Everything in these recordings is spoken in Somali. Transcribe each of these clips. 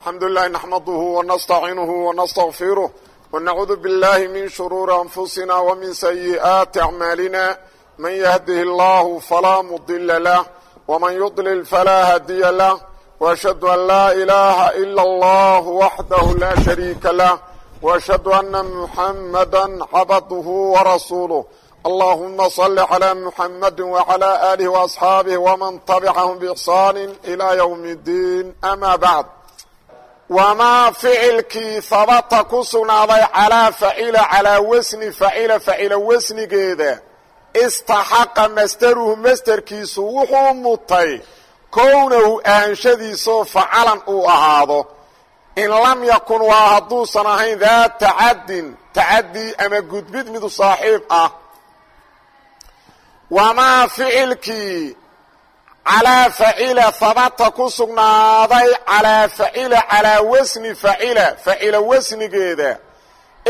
الحمد لله نحمده ونستعiنه ونستغفره ونعوذ بالله من شرور أنفسنا ومن سيئات أعمالنا من يهده الله فلا مضل له ومن يضلل فلا hدي له وأشهد أن لا إله إلا الله وحده لا شhريكa لh وأشhهد أنa محمدا عبده ورسوله اللهم صل على محمد وعلى آله وأصحابه ومن تبعهم بإحsان إلى يوم الدين أما بعد wamaa ficilkii habata ku sugnaaday calaa facila calaa wasni facila facila wasnigeeda istaxaqa masdaruhu masderkiisu wuxuu mutay kownahu ahanshadiisoo facalan uu ahaado in lam yakun waa hadduusan ahayn daa tacadin tacadi ama gudbid midu saaxiib ah wamaa ficilkii calaa facila habata ku sugnaaday calaa facila calaa wasni facila facila wasnigeeda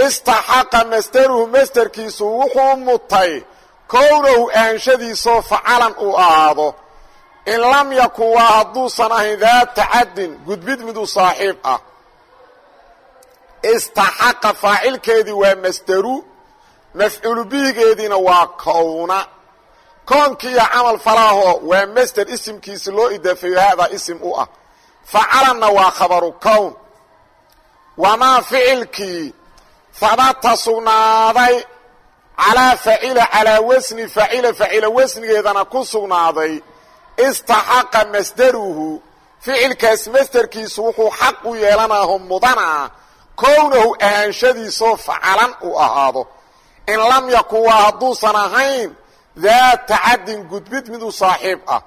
istaxaqa masdaruhu masderkiisu wuxuu mutay kownahu ahanshadiisoo facalan uu ahaado in lam yakun hadduusan ahayn daa tacadin gudbid miduu saaxiib ah. Istaxaqa faacilkeedii waa masderu mafcuulu waa kowna koonkiiyo camal falaaho waa masder isimkiisi loo idaafeeyo haadaa isim u ah. Facalanna waa khabaru kown. Wamaa ficilkii habata sugnaaday calaa facila calaa wasni facila facila wasnigeedana ku sugnaaday istaxaqa masdaruhu. Ficilkaas masderkiisu wuxuu xaq u yeelanaho mudanaa kownahu ahaanshadiisoo facalan uu ahaado. In lam yakun waa hadduusan ahayn daa tacadin gudbid miduu saaxiib ah.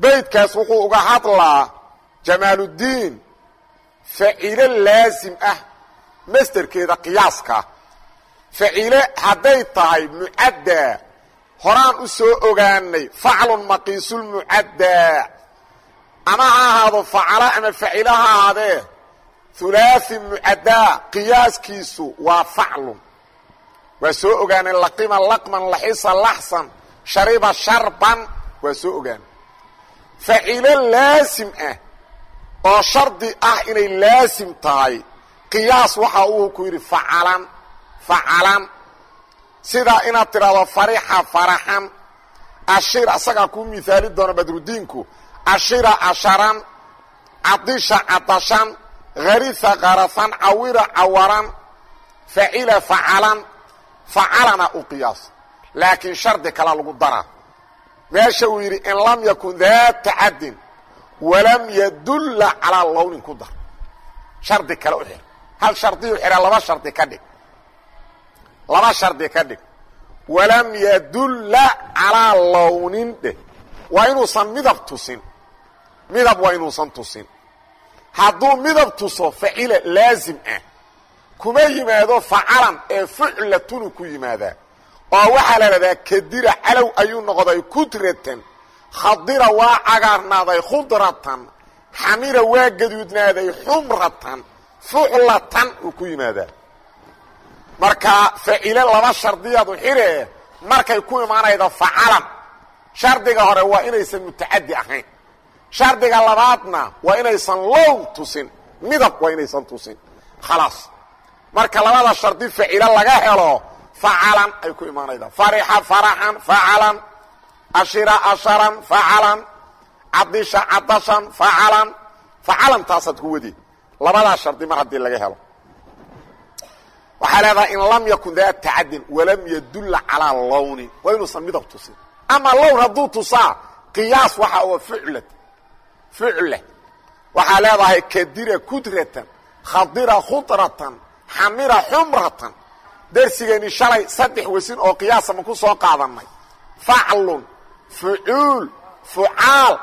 Beydkaas wuxuu uga hadlaa jamaaluddiin facilo laasim ah masderkeeda qiyaaska. Facile hadday tahay mucaddaa horaan u soo ogaanay faclun maqiisulmucaddaa ama ha ahaado facala ama facilo ha ahaadee hulaahi mucaddaa qiyaaskiisu waa faclun waa soo ogaanay laqima laqman laxisa laxsan shariba sharban waa soo ogaanay facilo laasim ah oo shardi ah inay laasim tahay. Qiyaas waxa uu ku yidhi facalan facalan sidaa inaad tidhaahdo farixa faraxan ashir asagaa kuu mihaali doona badrudiinku. Ashira asharan cadisha cadashan harisa karasan cawira cawaran facila facalan facalana u qiyaas. Laakiin shardi kala lagu daraa meesha uu yidhi in lam yakun daa tacadin walam yadulla calaa lownin ku dar. Shardi kale u xir. Hal shardiyu xira laba shardi ka dhig. Laba shardi ka dhig. Walam yadulla calaa lownin dheh. Waa inuusan midab tusin. Midab waa inuusan tusin. Hadduu midab tuso facila laazim ah kuma yimaado facalan ee fuclatunu ku yimaadaa oo waxaa la dhahdaa kadira calow ayuu noqday kudratan khadira waa cagaarnaaday khudratan xamira waa gaduudnaaday xumratan fuclatan uu ku yimaadaa marka facile laba shardiyaadu xire markay ku imaanaydo facalan shardiga hore waa inaysan mutacadi ahayn. Shardiga labaadna waa inaysan low tusin midab waa inaysan tusin khalaas marka labada shardi facilo laga helo facalan ay ku imaanaydaa farixa faraxan facalan ashira asharan facalan cadisha cadashan facalan facalan taasaad ku wadi. Labadaa shardi mar haddii laga helo. Waxaa leedahay in lam yakun daa tacadin walam yadulla calaa lownin waa inuusan midab tusin. Ama lown hadduu tusaa qiyaas waxa oo fucla fucla waxaa leedahay kadira kudratan khadira khudratan xamira xumratan. Darsigeeni shalay saddex wasin oo qiyaasama ku soo qaadannay faclun fucuul fucaal.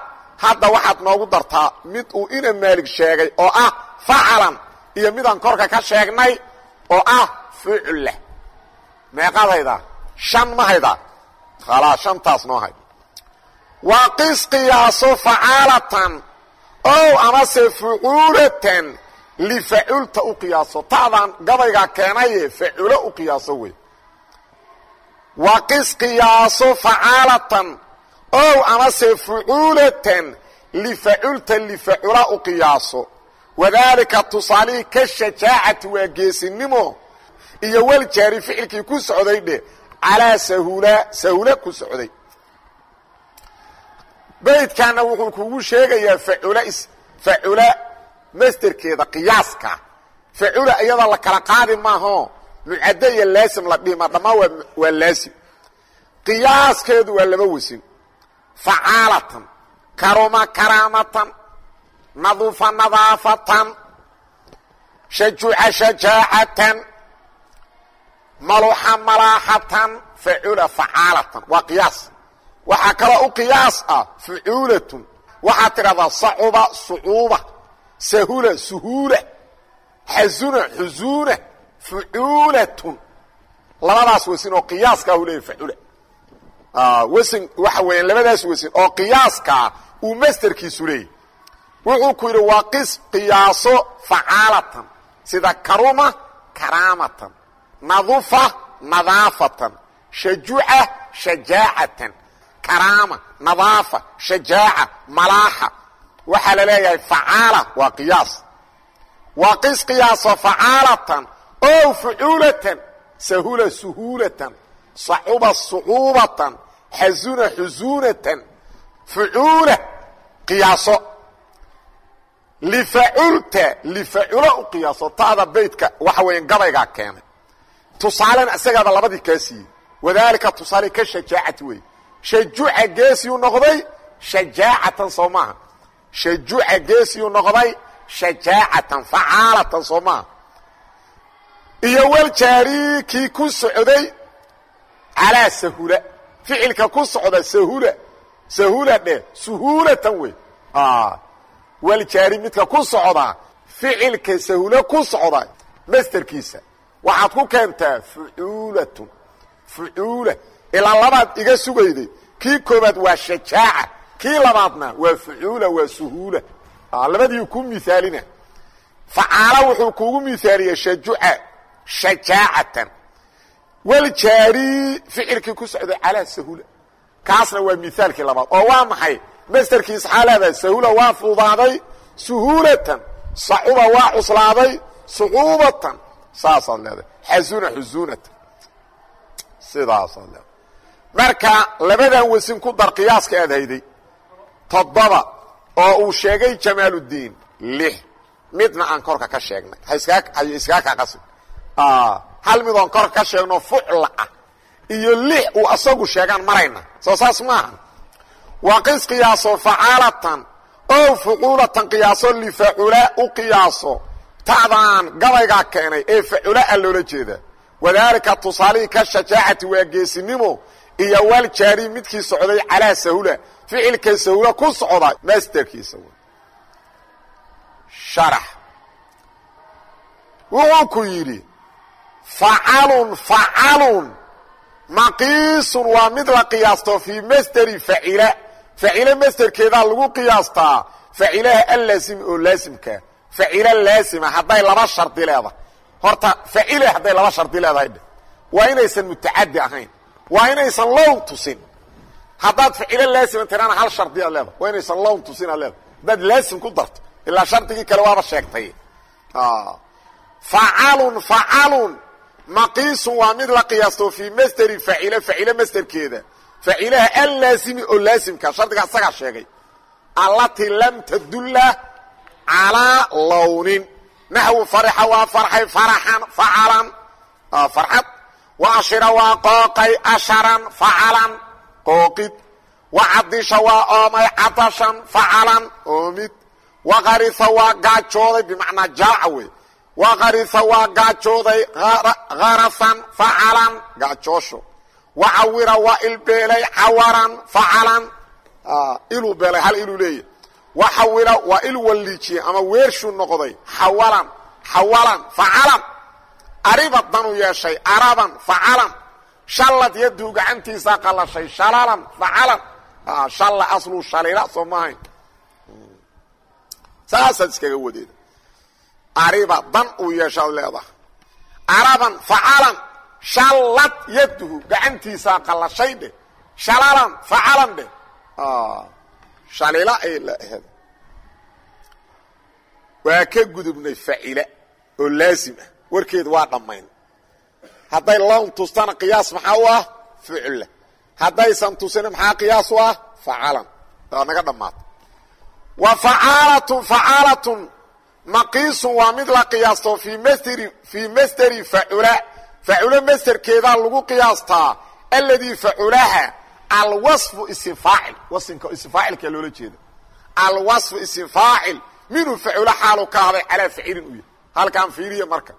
Hadda waxaad noogu dartaa mid uu ina maalig sheegay oo ah facalan iyo midaan korka ka sheegnay oo ah fucla meeqadayda shan ma hayda. Khalaa shantaas noo hay waa qis qiyaaso facaalatan. Ow amase fucuulatan lifaculta u qiyaaso ta'daan gabaygaa keenaye faculo u qiyaaso wey waa qis qiyaaso facaalatan ow amase fucuulatan lifaculta lifacula u qiyaaso wadaalika tusaalihii ka shajaacati waa geesinimo iyo waljaari ficilkii ku socday dhe calaa sahula sahula ku socday baydkaana wuxuu kugu sheegayaa facula facula masterkeeda qiyaaska. Facula iyadoo la kala qaadi maaho. Mucaddo iyo laasim la dhihima dhammaan waa laasim qiyaaskeedu waa laba wasin. Facaalatan karuma karaamatan nadufa nadaafatan shajuca shajaacatan maluxa malaaxatan facula facaalatan. Waa qiyaas. Waxaa kaloo u qiyaas ah fucuulatun waxaad tidhahdaa sacuba sucuuba sahula suhuula xasuna xusuuna fucuulatun labadaas wasin oo qiyaaska u leeyay facula wasin waxa weeyaan labadaas wasin oo qiyaaskaa uu masterkiisu leeyay wuxuu ku yidhi waa qis qiyaaso facaalatan sida karuma karaamatan nadufa nadaafatan shajuca shajaacatan karaama nadaafa shajaaca malaaxa waxaa la leeyahay facaala waa qiyaas. Waa qis qiyaaso facaalatan o fucuulatan sahula suhuulatan sacuba sucuubatan xasuna xusuunatan fucuula qiyaaso. Lifaculta lifacula u qiyaaso taada baydka waxa weya gabaygaa keenay tusaalena isagaaba labadii kaa siiyey wadaalika tusaale ka shajaacati wey shajuca geesiyuu noqday shajaacatan soo maaha shajuca geesiyuu noqday shajaacatan facaalatan soo maaha iyo waljaari kii ku socday calaa sahula. Ficilka ku socda sahula. Sahula dheh suhuulatan wey. Waljaari midka ku socda ficilka sahula ku socda masterkiisa waxaad ku keentaa fucuulatun fucuula. Ilaa labaad iga sugayday kii koobaad waa shajaaca kii labaadna waa fucuula waa suhuula. Labadii ku miaalina facaala wuxuu kuugu miaaliyey shajuca shajaacatan. Waljaari ficilkii ku socday calaa sahula kaasna waa miaalkii labaad. Oo waa maxay? Masterkiis xaa leedahay sahula waa fudaaday suhuulatan. Sacuba waa cuslaaday sucuubatan. Saasaad leedahay. Xasuna xusuunatan sidaasaad leedahay. Marka labadan wasin ku dar qiyaaska aad hayday toddoba oo uu sheegay jamaaluddiin lix. Midna aan korka ka sheegnay. Hay iskaa kaa qasin hal mid oon korka ka sheegno fucla ah. Iyo lix uu asagu sheegaan marayna. Soo saas maaha waa qis qiyaaso facaalatan o fucuulatan qiyaaso lifacula u qiyaaso. Ta'daan gabaygaa keenay ee facula a loola jeeda. Wadaalika tusaalihii ka shajaacati waa geesinimo iyo waljaari midkii socday calaa sahula ficilka sahula ku socda masterkiisa sharax. Wuxuu ku yidhi facalun facalun. Maqiisun waa mid la qiyaasto fii masderi facila facile masderkeedaa lagu qiyaastaa facilaha allaasimi oo laasimkaa facila laasima hadday laba shardi leedahay. Horta facile hadday laba shardi leedahay. Waa inaysan mutacadi ahayn. Waa inaysan lown tusin haddaad facilo laasima tirana hal shardi aad leedahay. Waa inaysan lown tusin aad leedahay. Haddaad laasim ku darto ilaa shardigii kale waaba sheegtay. Facalun facalun maqiisun waa mid la qiyaasto fii masderi facile facile masderkeeda. Facilaha allaasimi oo laasimka shardiga isagaa sheegay. Allatii lam tadulla calaa lownin naxwu farixa waa farxay faraxan facalan farxad. Wa ashira waa qooqay asharan facalan qooqid wa cadisha waa oomay cadashan facalan oomid wa qarisa waa gaajooday bimacnaa jaaca wey wa qarisa waa gaajooday harasan facalan gaajoosho wa cawira waa ilbeelay cawaran facalan iluu beelay hal iluu leeyahy wa xawila waa il walliijiyey ama weershuu noqday xawalan xawalan facalan ariba danuu yeeshay araban facalan shallad yaduu gacantiisaa qalashay shalalan facalan. Shalla asluu shalila soo maahayn saasaad iskaga wadeeda ariba dan uu yeeshaad leedahay. Araban facalan shallad yaduhu gacantiisaa qalashay dheh shalalan facalan dheh shalila ay la aheed. Waa ka gudubnay facila oo laazim ah. Warkeedu waa dhammayn hadday lown tustana qiyaas maxaa u ah? Ficla haddaysan tusina maxaa qiyaas u ah? Facalan naga dhammaata wa facaalatun facaalatun maqiisun waa mid la qiyaasto fii msteri fii masteri facula faculo masterkeedaa lagu qiyaastaa. Alladii faculaha alwaصfu isim faacil wasinka isim faacilkaa loola jeeda alwaصfu isim faacil minhu faculo xaalu ka haday calaa facilin u yahay halkaan fiiriya marka.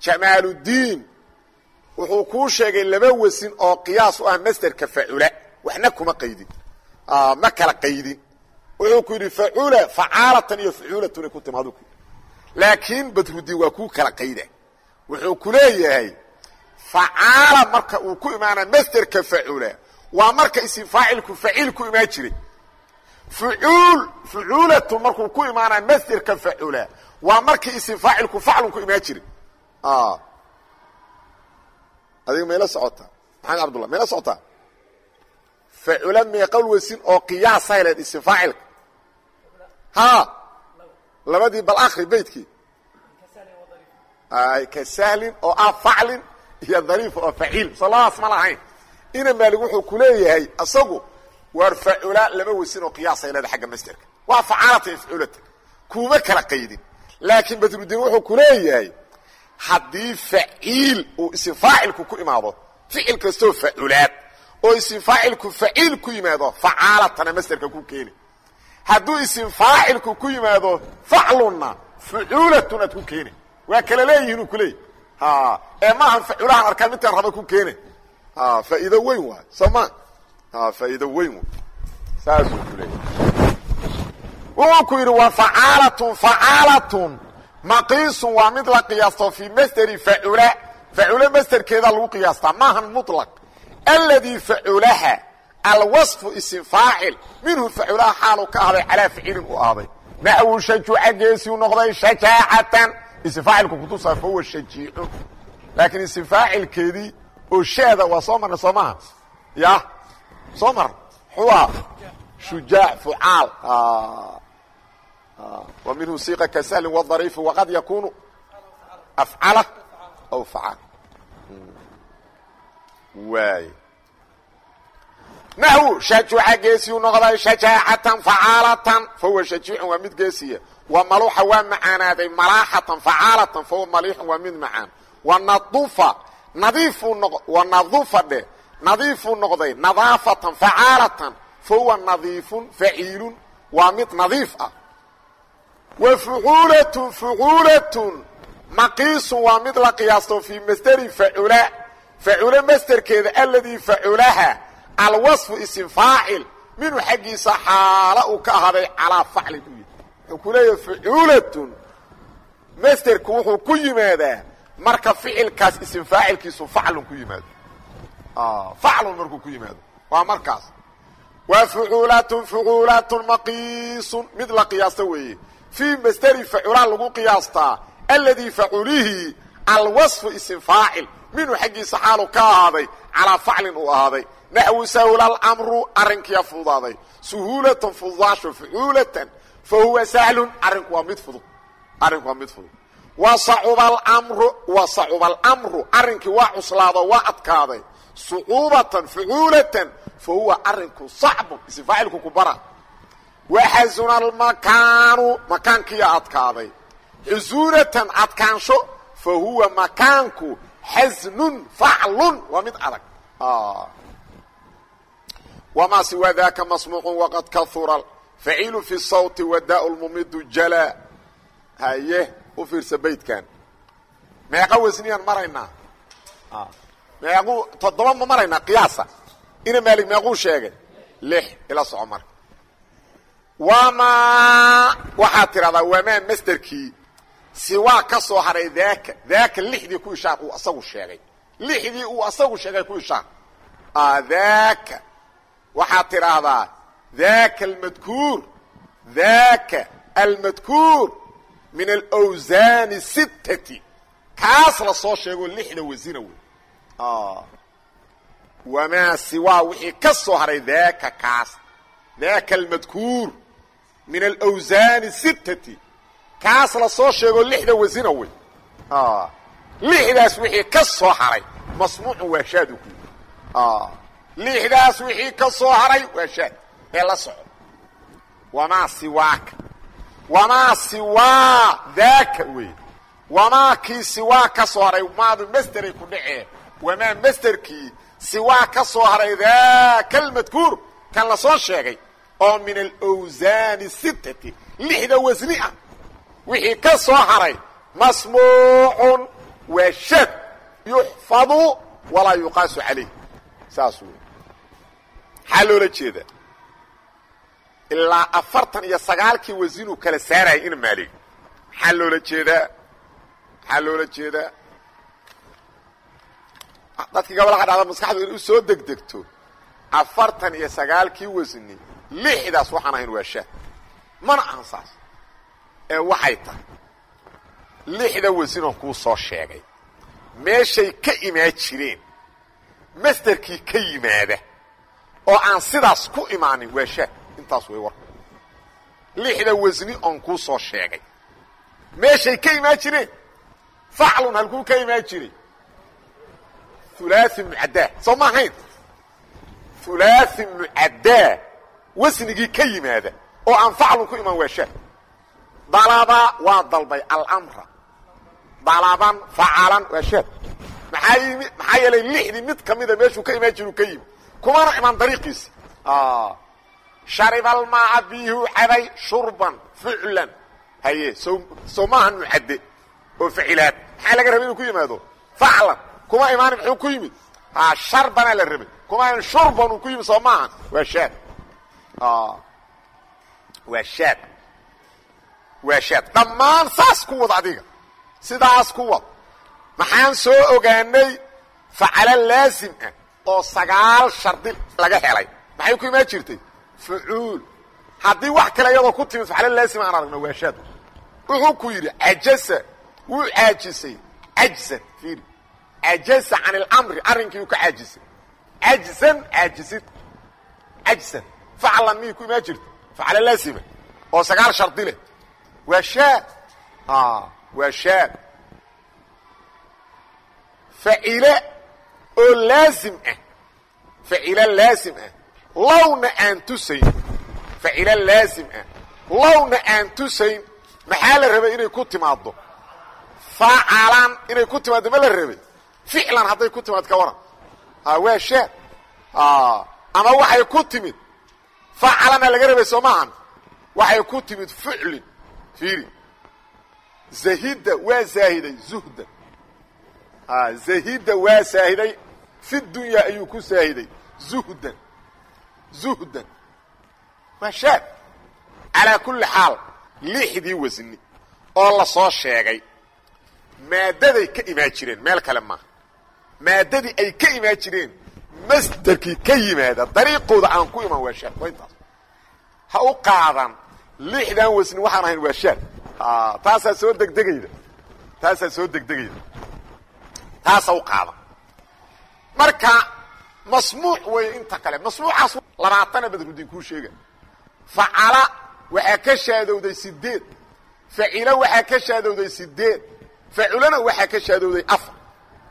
Jamaaludiin wuxuu kuu sheegay laba wasin oo qiyaas u ah masterka facula waxna kuma qaydin. Ma kala qaydin. Wuxuu ku yidhi facula facaalatan iyo facuulatun ku timaadu ku laakiin badrudiin waa kuu kala qayda. Wuxuu ku leeyahay facaala marka uu ku imaana masterka facula waa marka isim faacilku faciil ku imaan jiray. Fucuul fucuulatun markuu ku imaana masterka facula waa markii isim faacilku faclun ku imaan jiray adiga mayla socotaa maxamed cabdullah mayla socotaa facula meeqal wasin oo qiyaasay leed isim faacilka. Ha! Labadii bal akri beydkii ka sahlin oo ah faclin iyo dariif oo faciil. Soo labadaas ma lahayn. Ina maalig wuxuu ku leeyahay isagu waar facula laba wasin oo qiyaasay leeda xagga masterka waa facaalata iyo faculata kuuma kala qaydin. Laakiin badrudiin wuxuu ku leeyahay haddii faciil uu isim faacilku ku imaado ficil kastoo faculaad oo isim faacilku faciil ku yimaado facaalatana masterka ku keeni. Hadduu isim faacilku ku yimaado faclunna fucuulatun aad ku keeni. Waa kala leeyihiin uu kuleeyahy ee maahan faculahan arkaa midkaan raba ku keene faa'iido weyn waay soo ma? Faa'iido weyn waay saasuu ku leeyahy wuxuu ku yidhi wa facaalatun facaalatun maqiisun waa mid la qiyaasto fii masderi facula facula masderkeeda lagu qiyaastaa maahan muطlaq aladii faculaha alwaصfu isim faacil minhu faculaha xaalu ka ahday calaa ficilin u ahday naxwu shajuuca geesiu noqday shajaacatan. Isim faacilku kutusaa fahuwa shajiicun laakiin isim faacilkeedii oo shaada waa soo marnay soo maha ya soo mar aha shujaac fucaal wa minhu siiqa ka sahlin wadariifi waqad yakunu afcala aw facaal waay. Naxwu shajuuca geesiyu noqday shajaacatan facaalatan fahuwa shajiicun waa mid geesiya. Wa maluuxa waa macaanaaday malaaxatan facaalatan fahuwa maliixun waa mid macaan. Wa nadufa nadiifuu noq wa nadufa dheh nadiifuu noqday nadaafatan facaalatan fahuwa nadiifun faciilun waa mid nadiif ah fucuulatun fucuulatun maqiisun waa mid la qiyaasto fii masderi facula facula masderkeeda aladii faculaha alwaصfu isim faacil minhu xaggiisa xaala uu ka ahaaday calaa faclin u yihi wuxuu leeyahay fucuulatun masderku wuxuu ku yimaadaa marka ficilkaas isim faacilkiisu faclun ku yimaado faclun markuu ku yimaado waa markaas wa fucuulatun fucuulatun maqiisun mid la qiyaasta weeye fii masderi facula lagu qiyaastaa aladii faculihii alwaصfu isim faacil. Minhu xaggiisa xaalu ka ahaaday calaa faclin uu ahaaday. Naxwu sahula alamru arrinkiyaa fududaaday suhuulatan fududaasho fucuulatan fa huwa sahlun arrinku waa mid fudud. Arrinku waa mid fudud. Wa sacuba alamru arrinkii waa cuslaado waa adkaaday. Sucuubatan fucuulatan fa huwa arrinku sacbun isim faacilku ku bara waxasuna almakaanu makaankiyaa adkaaday xusuunatan adkaansho fa huwa makaanku xasnun faclun waa mid adag wamaa siwaa daka masmuuqu waqad kahura faciilu fi sawti wadaa lmumidu jala haye u fiirsa baydkan meeqa wasniyaan maraynaa meequu toddoba ma maraynaa qiyaasa ina maalig meequu sheegay lix ila soco marka wamaa waxaad tidhahdaa wamaa masderkii siwaa ka soo haray daaka daaka lixdii ku ishaar uu asagu sheegay. Lixdii uu asagu sheegay ku ishaar daaka waxaad tidhaahdaa daaka almadkuur. Daaka almadkuur. Min alawsaani sittati. Kaas la soo sheego lixda wasina wey wamaa siwaa wixii ka soo haray daaka kaas. Daaka almadkuur min alawsaani sittati kaas la soo sheego lixda wasina wey lixdaas wixii ka soo haray masmuucu waa shaadu ku lixdaas wixii ka soo haray waa shaad ee la soco wamaa siwaaka wamaa siwaa daaka wey wamaa kii siwaa ka soo haray maadu masderay ku dhacee wamaa masderkii siwaa ka soo haray daaka almadkuur kan la soo sheegay oo min alawsaani sittati lixda wasni ah. Wixii ka soo haray masmuucun waa shaad yuxfadu walaa yuqaasu calayh. Saas wey maxaa loola jeedaa? Ilaa afartan iyo sagaalkii wasinuu kala saaraya ina maaliga maxaa loola jeedaa? Maxaa loola jeedaa? Dadkii gabalaha dhahda maskaxdu in u degdegto. Afartan iyo sagaalkii wasni lixdaas waxaan ahayn waa shaad mana ahan saas. Ee waxay tahay lixda wasinoo kuu soo sheegay. Meeshay ka imaan jireen masderkii ka yimaada oo aan sidaas ku imaanin waa shaad intaas way warka. Lixda wasni oon kuu soo sheegay. Meeshay ka imaan jireen faclun halkuu ka imaan jiray. Hulaaثi mucaddaa soo ma ahayn? Mucaddaa wasnigii ka yimaada oo aan faclun ku imaan waa shaad dalaba waa dalbay almra dalaban facalan waa shaad maxaa yimi maxaa yeelay lixdii mid kamida meeshuu ka imaan jiru ka yimi. Kumana imaan dariiqiisi. Sharibalmaa biyuhu cabay shurban ficlan haye so soo maahan mucadde oo ficilaad maxaa laga rabay inuu ku yimaado? Faclan kuma imaani muxuu ku yimid sharbanaa la rabay. Kuma shurban uu ku yimid soo maahan waa shaad waa shaad waa shaad dhammaan saas ku wad adiga. Sidaas ku wad maxaan soo ogaanay facalo laasim ah oo sagaal shardi laga helay. Maxay ku imaan jirtay? Fucuul. Haddii wax kale iyadoo ku timid facalo laasim aan aragno waa wuxuu ku yidhi cajasa wuu caajisay cajzan fiiri. Cajasa can ilamri arrinkii uu ka caajisay cajzan caajisid cajsan faclan miyay ku imaan jirta facalo laasima oo sagaal shardi leh waa shaad waa shaad facile oo laazim ah facile laazim ah lowna aan tusayn facile laazim ah lowna aan tusayn maxaa la rabay inay ku timaaddo facalan inay ku timaaddo ma la rabay ficlan hadday ku timaad ka waran waa shaad ama waxay ku timid facalana laga rabay soo maahan waxay ku timid ficlin fiiri zahida waa zaahiday zuhdan zahida waa saahiday fi dunya ayuu ku saahiday zuhdan zuhdan waa shaad calaa kulli xaal lixdii wasni oo la soo sheegay maaddaday ka imaan jireen meel kale maaha maaddadii ay ka imaan jireen masderkii ka yimaada dariiqooda aan ku imaan waa intaas ha u qaadan. Lixdan wasni waxaan ahayn waa shaad taasaa soo degdegayda. Taasaa soo degdegayda. Taasa u qaadan. Marka masmuuc weeye inta kale. Masmuucaas labaatana badrudin kuu sheega facala waxaa ka shaadowday sideed facilo waxaa ka shaadowday sideed faculana waxaa ka shaadowday afar.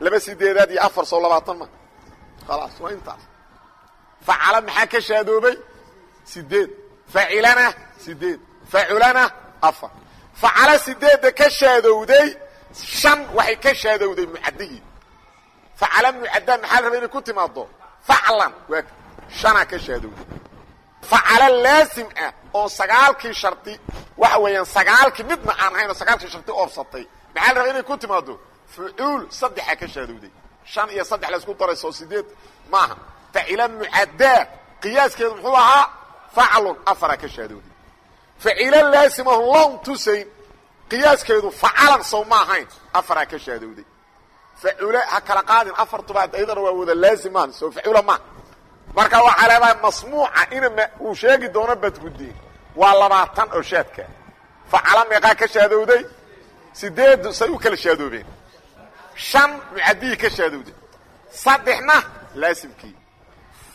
Laba sideedaad iyo afar soo labaatan ma khalaas waa intaas facala maxaa ka shaadoobay sideed facilana sideed faculana afar facalo sideedda ka shaadowday shan waxay ka shaadowday mucadihii facala mucaddaa maxaa la rabay inay ku timaado faclan waa shanaa ka shaadowday facalo laasim ah oo sagaalkii shardi waxa weeyaan sagaalkii midna aan ahayn oo sagaalkii shardi oobsatay timaado fucuul saddexaa shan iyo saddex la isku darayso sideed maaha. Facila mucaddaa qiyaaskeedu muxuu ahaa? Faclun afaraa ka shaadowday facilo laasimahu lon tusayn. Qiyaaskeedu facalan sow ma ahayn. Afaraa ka shaadowday facule ha kala qaadin. Afartuba ayadana waa wada laazim maan soo facula ma. Marka waxaa leedahay masmuuca ina uu sheegi doono badguddiin waa labaatan oo shaadka. Facala meeqaa ka shaadowday sideedu say u kala shaadoobeen shan mucadihii ka shaadowday saddexna laasimkii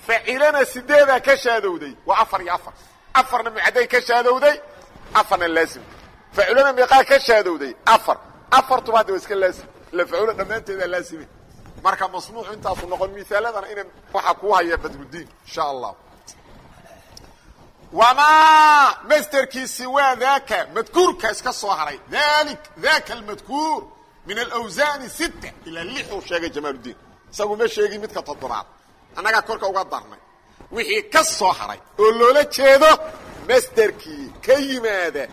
facilana sideedaa ka shaadowday waa afar iyo afar afarna mucadday ka shaadowday afarna laasimkii faculana meeqaa ka shaadowday afar afartuba hadda waa iska laasim ila faculo dhammaanteedaa laasime marka masmuucu intaasu noqon miaaladana ina waxaa kuu haya badrudiin insha allah wamaa masterkiisi waa daaka madkuurka iska soo haray dali daka almadkuur min alawsaani sitta ilaa lixuu sheegay jamaaludiin isagu ma sheegin midka toddobaad annagaa korka uga darnay wixii ka soo haray oo loola jeedo masterkii ka yimaada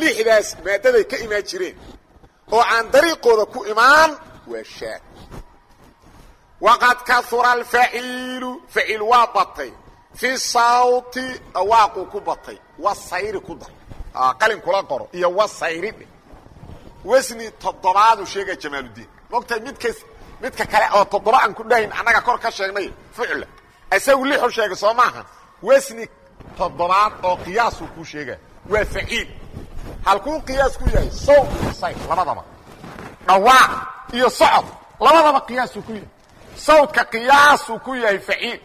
lixdaas maadaday ka imaan jireen oo aan dariiqooda ku imaan waa shaad waqad kaura alfaciilu faciil waa batay fi sawti dhawaaquu ku batay wasayri ku dar qalin kula qoro iyo wasayri dhe wasni toddobaaduu sheegaya jamaaludiin mogtahay midkas midka kale oo toddoba aan ku dhahayn annaga kor ka sheegnay ficla isagu lixu sheegay soo maaha. Wasni toddobaad oo qiyaasuu kuu sheegaya waa faciil. Halkuu qiyaas ku yahay? Iyo sayr labadaba. Dhawaaq iyo socod. Labadaba qiyaasuu ku yahay. Sawdka qiyaasuu ku yahay faciil.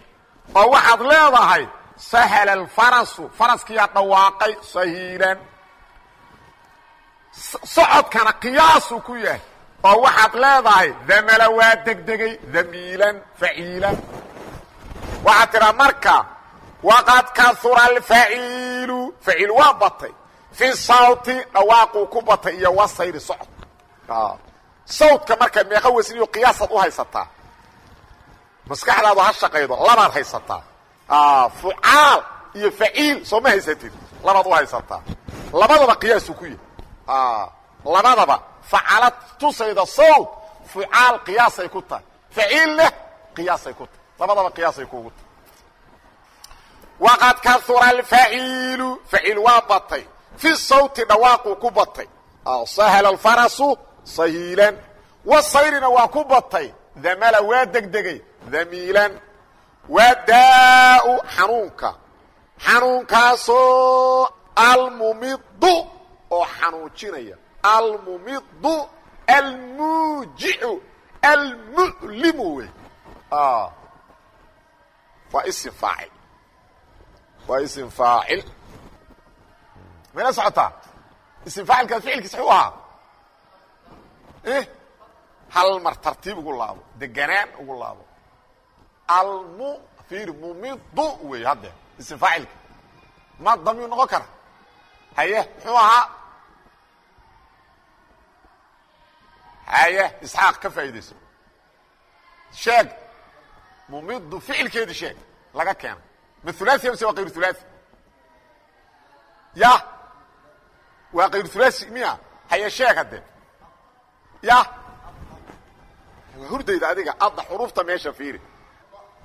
Oo waxaad leedahay sahla alfarasu. Faraskiyaa dhawaaqay sahiilan socodkana qiyaasuu ku yahay oo waxaad leedahay damala waa degdegay damiilan faciilan. Waxaad tidhaa marka waqad kaura alfaciilu. Faciil waa batay. Fi sawti dhawaaquu ku batay iyo wasayri socod. Sawdka marka meeqa wasniyo qiyaasaad u haysataa. Maskaxdaadu ha shaqaydo labaad haysataa. Fucaal iyo faciil soo ma haysatid labaad u haysataa. Labadaba qiyaasu ku yahay labadaba facalad tusayda sawd fucaal qiyaasay ku tahay faciil leh qiyaasay ku tahay labadaba qiyaasay kuugu tahay waqad kaura alfaciilu faciil waa batay fi sawti dhawaaquu ku batay sahla alfarasu sahiilan wasayrina waa ku batay damala waa degdegay damiilan waa daa-u xanuunka xanuunkaasoo almumidu oo xanuujinaya. Almumidu almuujicu almu'limu wey. Waa isim faacil. Waa isim faacil. Mayla socotaa isim faacilkaas ficilkiis xuu ahaa. Hal mar tartiib ugu laabo. Deganaan ugu laabo. Almu ir mumidu wey hadde. Isim faacilka. Ma damyu noqon kara. Haye muxuu ahaa haye isxaaq ka faa'idayso sheeg mumidu ficilkeedii sheeg laga keena ma ulaiya mise waa kayr ulai ya waa kayr ulai miya? Haye sheeg hadde. Ya hurdayda adiga adda xuruufta meesha fiiri.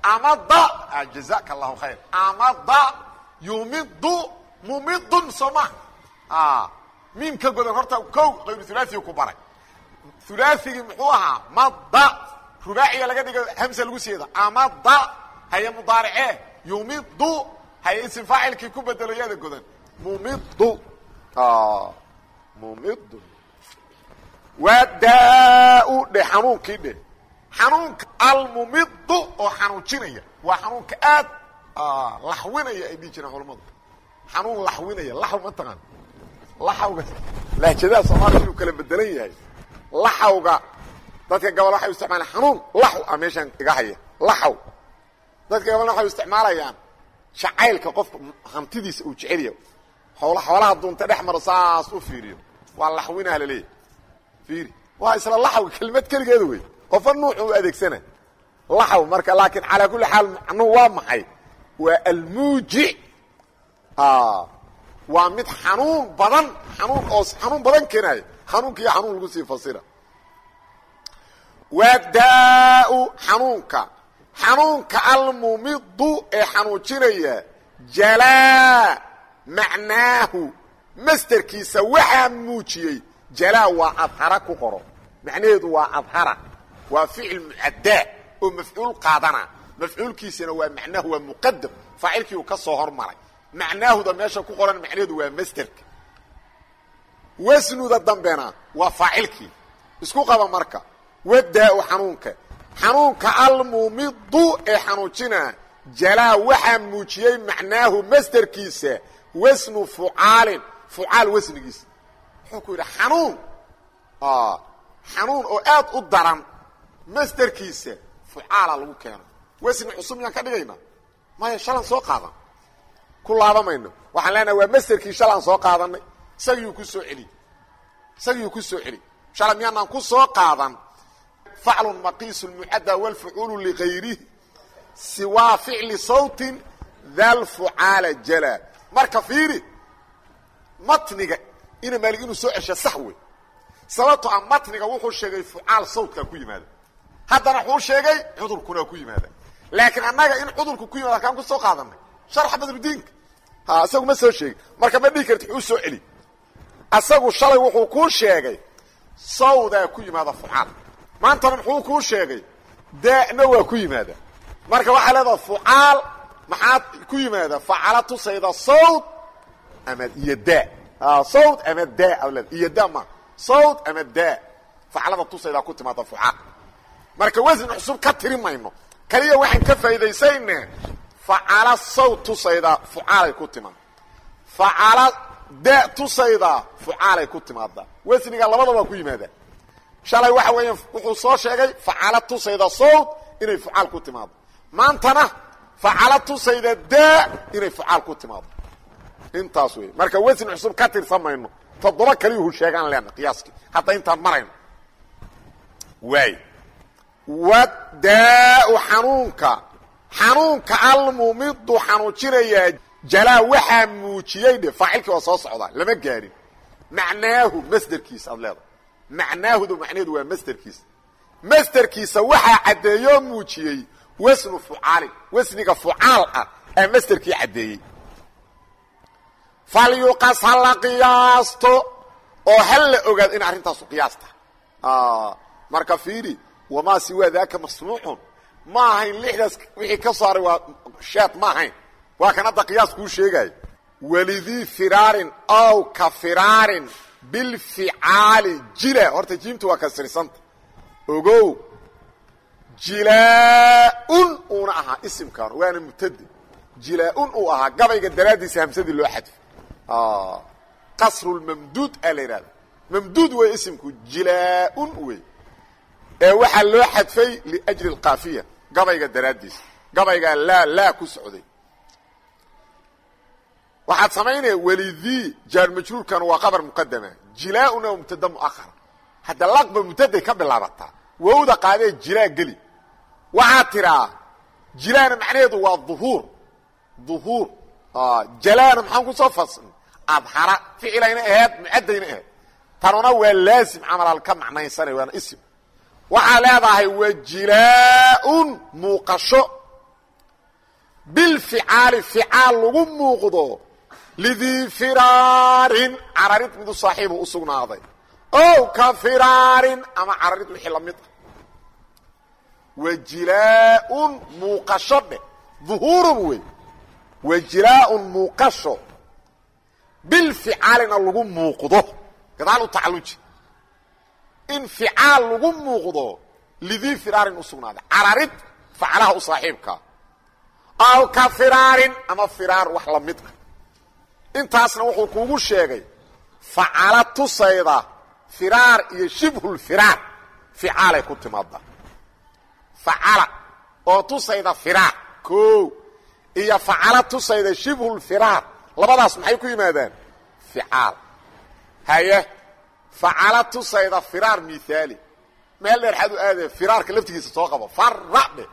Amada ah, jazaaka allahu khayr. Amada yumidu mumidun soo maha ah, miim ka godan horta ko kayr ulaiyu ku baray hulaaثigii muxuu ahaa mada rubaaciga laga dhigo hamsa lagu seeda amada haye mudaaricee yumidu haye isim faacilkii ku bedelo yada godan. Mumidu mumidu waa daa-u dhe xanuunkii dhe. Xanuunka almumidu oo xanuujinaya waa xanuunka aad laxwinaya ay dhihi jireen culamadu xanuun laxwinaya laxw ma taqaan. Laxawga lahjadaha soomaaliya inuu kala bedelan yahay laxawga. Dadka gabal waxay isticmaalaan xanuun laxw a meeshaan iga haya laxaw. Dadka gabalna waxay isticmaalayaan jacaylka qofka hantidiisa uu jecelya hoola xoolaha dunta dhex maro saas u fiiriyo. Waa laxwinaha laleeyahy fiiri. Waa isla laxawga kelmad keligeeda wey qofa nuuc u adeegsana. Laxaw marka laakiin calaa kulli xaal macnuhu waa maxay? Waa almuujic. Waa mid xanuun badan xanuun oo xanuun badan keenayo xanuunkiiyo xanuun lagu sii fasira. Waa daa-u xanuunka. Xanuunka almumidu ee xanuujinaya jalaa macnaahu. Masderkiisa waxaa muujiyey jalaa waa adhara ku qoro. Macnaheedu waa adhara. Waa ficil mucaddaa oo mafcuul qaadana. Mafcuulkiisana waa macnaahu waa muqadam faacilkii uu ka soo hormaray. Macnaahuda meesha ku qoran macnaheedu waa masderka wasnuda dambena. Waa faacilkii isku qaba marka. Wadaa-u xanuunka. Xanuunka almumidu ee xanuujina jalaa waxaa muujiyey macnaahu masderkiisa wasnu fucaalin. Fucaal wasnigiisa. Wuxuu ku yidhi xanuun. Xanuun oo aad u daran masderkiisa fucaala lagu keeno. Wasni cusub miyaan ka dhigaynaa. Maya shalan soo qaadan. Ku laabamayno waxaan leenahay waa masderkii shalaan soo qaadanay isagiiuu ku soo celi. Isagiiuu ku soo celi. Shala miyaanaan ku soo qaadan. Faclun maqiisu mucadda walfucuulu ligayrihi siwaa ficli sawtin dalfucaala jala. Marka fiiri matniga ina maalig inuu soo cesha sax wey sababto a matniga wuxuu sheegay fucaal sawtkaa ku yimaada. Haddana wuxuu sheegay cudurkuna ku yimaada. Laakiin annaga in cudurku ku yimaada kaan ku soo qaadanay. Sharxa badrudiinka ha isagu ma soo sheegin. Marka ma dhihi karti uu soo celi asagu shalay wuxuu kuu sheegay sawdaa ku yimaada fucaal maantana muxuu kuu sheegay daana waa ku yimaada. Marka waxaa leedaha fucaal maxaad ku yimaada facala tusayda sawd ama iyo daa sawd ama daa leeda iyo da ma. Sawd ama daa facalada tusaydaa ku timaada fucaal. Marka wasni cusub ka tiri mayno. Kaliya waxaan ka faa'iidaysayne facala sawd tusayda fucaalay ku timaada facala da tusayda fucaalay ku timaada wasniga labadaba ku yimaada. Shalay waxa weeya wuxuu soo sheegay facala tusayda sawd inay fucaal ku timaado maantana facala tusayda daa inay fucaal ku timaado intaas wey marka wasni cusub ka tirsan mayno. Toddoba kaliyuhu sheegaan leena qiyaaskii. Hadda intaan marayno. Waay. Wadaau xanuunka. Xanuunka almumidu xanuujinayaa jalaa waxaa muujiyey dhe faacilkii waa soo socdaa lama gaarin. Macnaahu masderkiisa aad leedahay. Macnaahudu macnaheedu waa masderkiisa masderkiisa waxaa caddeeyoo muujiyey wasnu fucaalin wasniga fucaal ah aa masderkii caddeeyey. Falyuqas ha la qiyaasto oo ha la ogaado in arrintaasu qiyaas tahay marka fiiri wamaa siwaa daaka masnuucun ma ahayn lixdaas wixii ka saaray waa sheed ma ahayn waa kan hadda qiyaas kuu sheegaayo walidii firaarin ow ka firaarin bilficaali jila. Horta jiimtu waa kasrisanta ogow jilaa-un uuna ahaa isimkan. Waana mubtade jilaa-un uu ahaa gabayga daraaddiisa hamsadii loo xadfo qasrulmamduud aa la yidhahda mamduud wey isimku jilaa-un wey ee waxaa loo xadfay liajli alkaafiya gabayga daraaddiisa. Gabaygaa laa laa ku socday waxaad samaynaya welidii jaar majruurkan waa qabar muqadama jilaa-una mubtada muahara hadda laqba mubtaday ka bilaabataa wowda qaadee jilaa geli. Waxaad tiraa jilaana macnaheedu waa duhuur. Duhuur. Jalaana maxaan ku soo fasn adhara ficilayna aheed mucaddayna aheed. Tanuna waa laazim camalal ka macnaysana waana isim. Waxaa leedahay wa jilaa-un muuqasho. Bilficaali ficaal lagu muuqdo lidii firaarin cararid midu saaxiibu u sugnaaday ow ka firaarin ama cararid wixii la mid ah wa jilaa-un muuqasho dheh duhuurun wey wa jilaa-un muuqasho bilficaalina lagu muuqdo gadaal u tacalluji in ficaal lagu muuqdo lidii firaarin u sugnaaday cararid facalaha u saaxiibkaa aw ka firaarin ama firaar wax la mid ah intaasna wuxuu kuugu sheegay facala tusayda firaar iyo shibhulfiraar ficaalay ku timaada facala oo tusayda firaar o iyo facala tusayda shibhulfiraar labadaas maxay ku yimaadaan? Ficaal. Haye facala tusayda firaar miaali meel dheer xaad u aadaya firaarka laftigiisa soo qabo. Fara dhe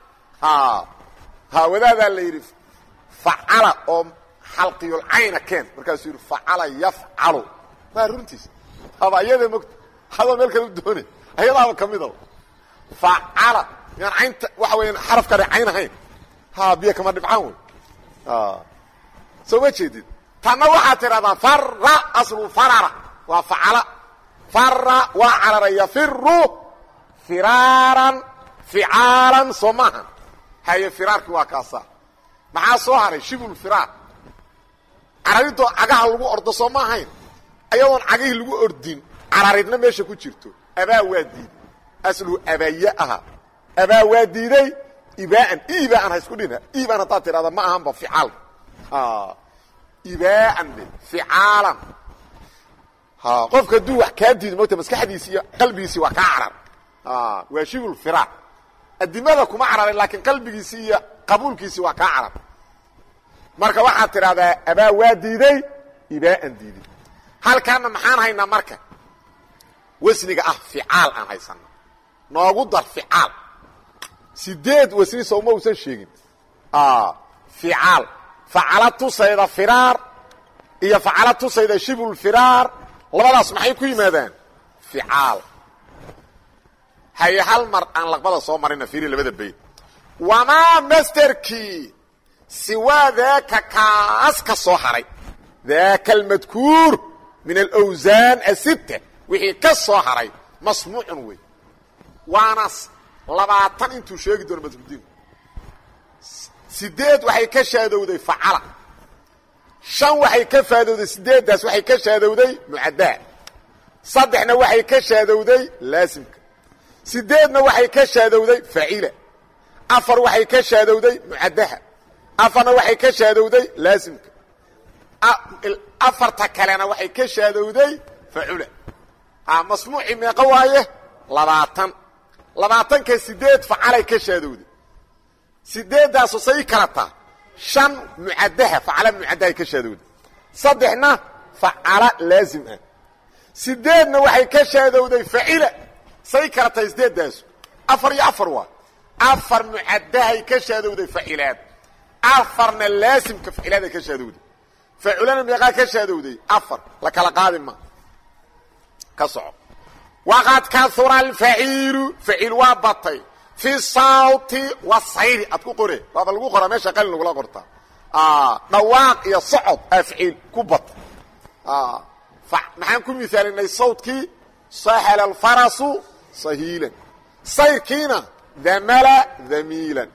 ha wadaadaa la yidhi facala oo xalqiyulcayna keen. Markaasuu yidhi facala yafcalu. Waa runtiis haba iyada mota hadoo meel kale u doone ayadaaba ka midaba facala. Yaan caynta waxa weya xarafkane cayn ahayn. Ha biyo kama dhibcaan wey soo ma jeedid tanna waxaad tidhahdaa fara aslu farara. Waa facala. Fara waa carara yafiru firaaran ficaalan soo maahan. Haye firaarki waa kaasa maxaa soo haray? Shibulfiraar cararidoo cagaha lagu ordo soo ma ahayn? Ayadoon cagihii lagu ordin cararidna meesha ku jirto. Abaa waa diiday asluhu abaaye ahaa abaa waa diiday ibaan ibaan ha isku dhina. Ibaan haddaad tidhahda ma ahanba ficaal. Ibaan dhe ficaalan. Qofka hadduu wax kaa diido mogta maskaxdiisi iyo qalbigiisii waa kaa carar. Waa shibul firaaq. Adimada kuma cararin laakiin qalbigiisii iyo qabuulkiisii waa kaa carar marka waxaad tidhahdaa abaa waa diiday. Ibaaan diiday halkaana maxaan haynaa marka? Wasniga ah ficaal aan haysana noogu dar ficaal. Sideed wasni sowma usan sheegin. Ficaal. Facala tusayda firaar iyo facala tusayda shibulfiraar labadaas maxay ku yimaadaan? Ficaal. Haye hal mar aan laqbada soo marina fiiri labada bayd wamaa masterkii siwaa daaka kaas ka soo haray. Daaka almadkuur min alawsaan asitta wixii ka soo haray. Masmuucun wey waana labaatan intuu sheegi doono masmudiin sideed waxay ka shaadowday facala. Shan waxay ka faadowday sideeddaas waxay ka shaadowday mucaddaa saddexna waxay ka shaadowday laasimka. Sideedna waxay ka shaadowday facila afar waxay ka shaadowday mucaddaha afarna waxay ka shaadowday laasimka afarta kalena waxay ka shaadowday facula. Masmuucii meeqo waaye labaatan. Labaatanka sideed facalay ka shaadowday. Sideeddaasu say kala taa shan mucaddaha facala mucaddahay ka shaadowday. Saddexna facala laazim ah. Sideedna waxay ka shaadowday facila say kala tahay sideeddaasu afar iyo afar waa afar mucaddahay ka shaadowday facilaad afarna laasimka facilaad ay ka shaadowday. Faculana meeqaa ka shaadowday afar. La kala qaadi ma. Ka soco. Waqad kaura alfaciilu faciil waa batay. Fi sawti wasayri ad ku qore. Waaba lagu qoraa meesha qalin lagula qortaa dhawaaq iyo socod aa faciil ku batay. Maxaan ku misaalinay sawtkii? Sahala alfarasu sahiilan. Sayrkiina damala damiilan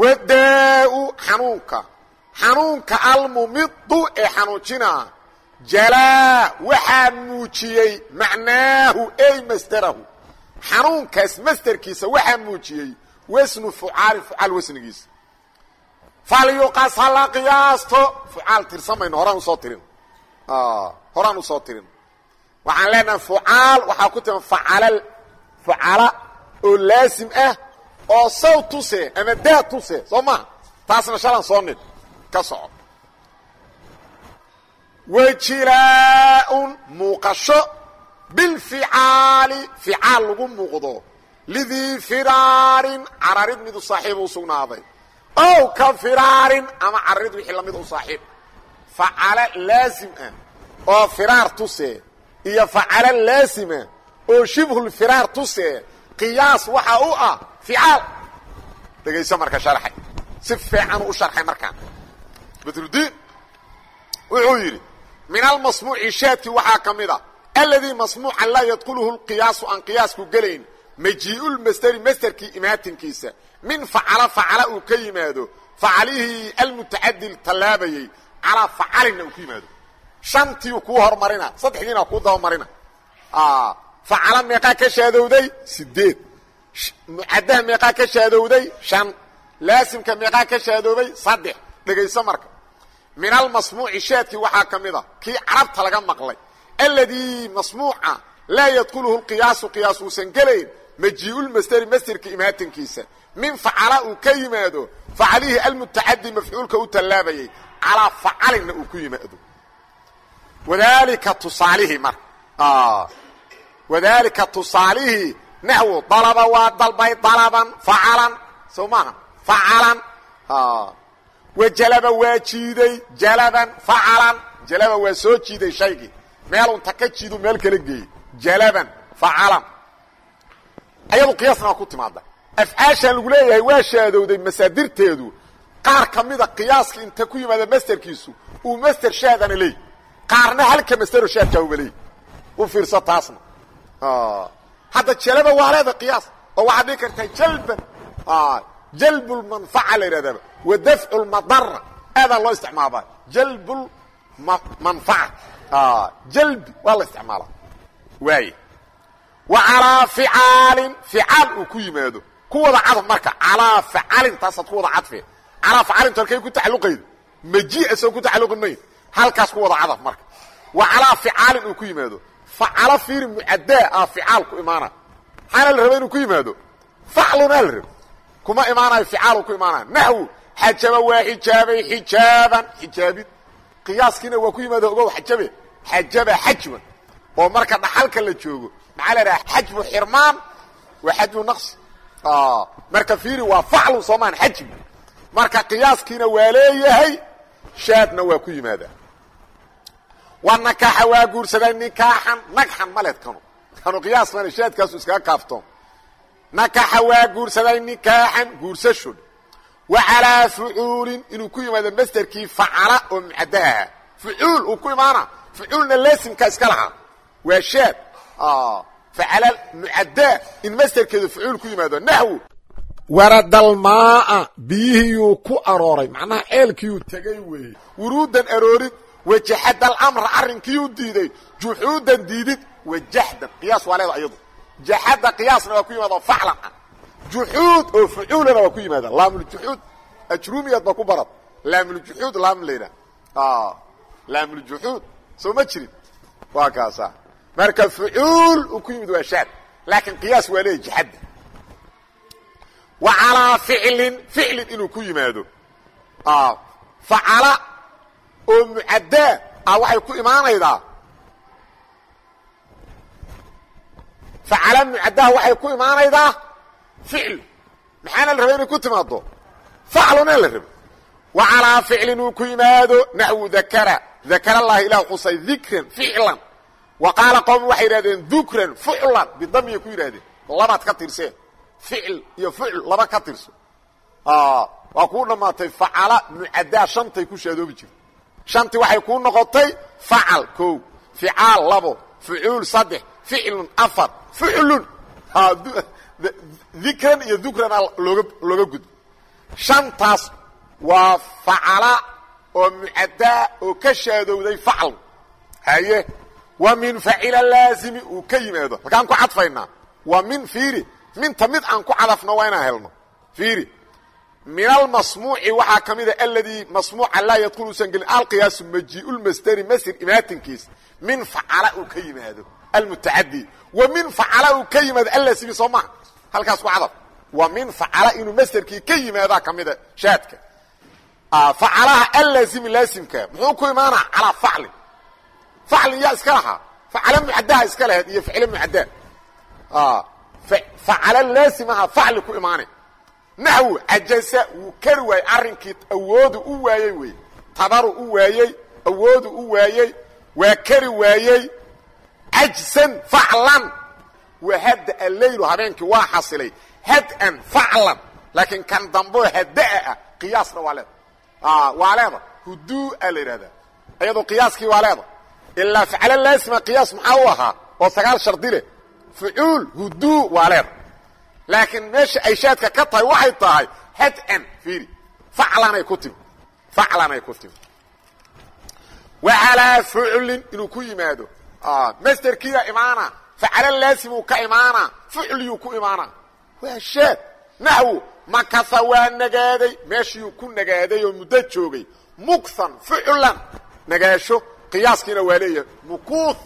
wadaa-u xanuunka. Xanuunka almumidu ee xanuujinaa jalaa waxaa muujiyey macnaahu ey masderahu xanuunkaas masderkiisa waxaa muujiyey wasnu fucaali fucaal wasnigiisa falyuqas hala qiyaasto. Fucaal tirsamayno horaan u soo tirin. Horaan u soo tirin. Waxaan leenahay fucaal waxaa ku facala facala oo laasim ah oo saw tuse ama daa tuse soo maha taasna shalan soo nid ka soco wajilaa-un muuqasho bilficaali ficaal lagu muuqdo lidii firaarin cararid mid u saaxiib u sugnaaday. Ow ka firaarin ama cararid wixii la mid u saaxiib facalo laasim ah oo firaar tuse iyo facalo laasima oo shibhulfiraar tuse qiyaas waxa u ah ficaal dhegayso marka sharxay si fiican u sharxay markaan badrudiin wuxuu yidhi min almasmuuci shaadki waxaa ka mid a aladii masmuucan laa yadkuluhu lqiyaasu aan qiyaasku gelayn majiiulmasderi masderkii imaatinkiisa. Min facala facala uu ka yimaado facalihii almutacadil tallaabayey calaa facalinna uu ku yimaado. Shantiiu kuu hormarina saddexdiina kuu dabamarina facala meeqaa ka shaadowday? Sideed mucaddaha meeqaa ka shaadowday shan laasimka meeqaa ka shaadoobay saddex dhegayso marka min almasmuuci shaadkii waxaa ka mid a kii carabta laga maqlay aladii masmuuca laa yadkuluhu lqiyaasu qiyaas uusan gelayn majiiulmasderi masderka imaatankiisa min facala uu ka yimaado facalihii almutacadi mafcuulka u tallaabayay calaa facalinna uu ku yimaado wadaalika tusaalihii marka wadaalika tusaalihii naxwu dalaba waa dalbay dalaban facalan soo maaha facalan wajalaba waa jiiday jalaban facalan jalaba waa soo jiiday shaygii meelun ta ka jiidu meel kala geeyey jalaban facalan ayadu qiyaasna waa ku timaada afcaashaan lagu leeyahay waa shaadowday masaadirteedu qaar ka mida qiyaaska inta ku yimaada masderkiisu uu masder shaadana leey qaarna halka masdero shaadkaa uba leey u fiirso taasna hadda jalaba waa leeda qiyaas oo waxaad dhigi kartaa jalban. Jalb lmanfaca la yidhahdaaba wa dafcu lmadara aadaan loo isticmaalaa jalb manfaca. Jalbi waa la isticmaalaa waay wa calaa ficaalin ficaal uu ku yimaado. Ku wada cadf marka calaa facalin taasaad ku wada cadfe calaa facalintu halkay ku tacalluqayda maji isagoo ku tacalluqi mayn halkaas ku wada cadaf marka. Wa calaa ficaalin uu ku yimaado facalo fiiri mucaddaa ah ficaal ku imaana maxaana la raba inuu ku yimaado? Faclunaa la raba kuma imaanayo ficaalu ku imaanayo naxwu xajaba waa xijaabay xijaaban xijaabid. Qiyaaskiina waa ku yimaado ogow xajabe. Xajaba xajban oo marka dhaxalka la joogo maxaa la idhaha xajbu xirmaan waa xajbu naqsi marka fiiri waa faclu soomaan xajbi. Marka qiyaaskiina waa leeyahay shaadna waa ku yimaadaa wa nakaxa waa guursaday nikaaxan nagxan maled kanu kanu qiyaas male shaadkaasu iskaga kaaftoon nakaxa waa guursaday nikaaxan guursashod wa calaa fucuulin inuu ku yimaado masderkii facala oo mucaddaha ahaa fucuul uu ku imaana fucuulna leesimka iska lahaa. Waa shaad facala mucaddaa in masderkeedu fucuul ku yimaado naxwu waradalmaaa biyihiyuu ku arooray. Macnaha ceelkiiyuu tegay wajaxadal amra arrinkiiyuu diiday juxuudan diidid wajaxdan qiyaas waa leeda iyadu. Jaxadda qiyaasna waa ku yimaado faclan ah juxuud oo fucuulana waa ku yimaada. Laamuljuxuud ajrumiyaad ba ku barad laamuljuxuud laam laydha laamuljuxuud soo ma jirin. Waa kaasa marka fucuul uu ku yimid waa shaad laakiin qiyaas waa leeya jaxadda wa calaa ficlin ficlin inuu ku yimaado. Facala oo mucaddaa ah waxay ku imaanaydaa. Facala mucaddaha waxay ku imaanaydaa ficl. Maxaana la rabay inay ku timaado facluna la raba wa calaa ficlin uu ku yimaado naxwu dakara. Dakar allahi ilah xusay dikran ficlan. Wa qaala qowm waxay yidhahdeen dukran fuclan bidamiyay ku yidhahdeen labaad ka tirseen ficl iyo fucl laba ka tirso. Waa kuu dhammaatay. Facala mucaddaa shantay ku shaadoobi jirta shantii waxay kuu noqotay facal kow ficaal labo fucuul saddex ficlun afar fuclun dikran iyo dukrana looga gudbo shantaas waa facala oo mucaddaa oo ka shaadowday facl haye wa min facila laazimi uu ka yimaado. Halkaan ku cadfaynaa wa min fiiri minta mid aan ku cadafno waa inaan helno. Fiiri min almasmuuci waxaa ka mida aladii masmuuca laa yadkul usan gelin alqiyaasu majiiulmasderi masir imaatinkiis min facala uu ka yimaado almutacadi wa min facala uu ka yimaado allasimi soo maha halkaas ku cadaf wa min facala inuu masderkii ka yimaadaa ka mida shaadka. Facalaha allazimi laasimka muxuu ku imaanaa? Calaa faclin faclin yaa iska lahaa. Facala mucaddaha iska lahayd iyo ficlo mucaddaa. Facala laasimaha facli ku imaanay naxwu cajasa wuu kari waayey arrinkii awoodu u waayey wey tabaru u waayey awoodu u waayey waa kari waayey. Cajsan faclan. Wahada alleylu habeenkii waa xasilay. Had-an faclan. Laakiin kan damboo hadaa ah qiyaasna waa leeda waa leeda huduu'a la yidhahdaa iyadoo qiyaaskii waa leeda ilaa facalo laasima qiyaas maxaa u ahaa? Oo sagaal shardi leh. Fucuul huduu waa leeda laakiin meesha ay shaadka ka tahay waxay tahay had-an fiiri faclanay ku timi. Faclanay ku timi. Wa calaa fuclin inuu ku yimaado. Masderkiiya imaana. Facalo laasimuu ka imaana. Fucliyuu ku imaana. Waa shaad naxwu makasa waa nagaaday. Meeshiiuu ku nagaaday oo muddo joogay. Mukhan fuclan nagaasho. Qiyaaskiina waa leeyahay. Mukuuth.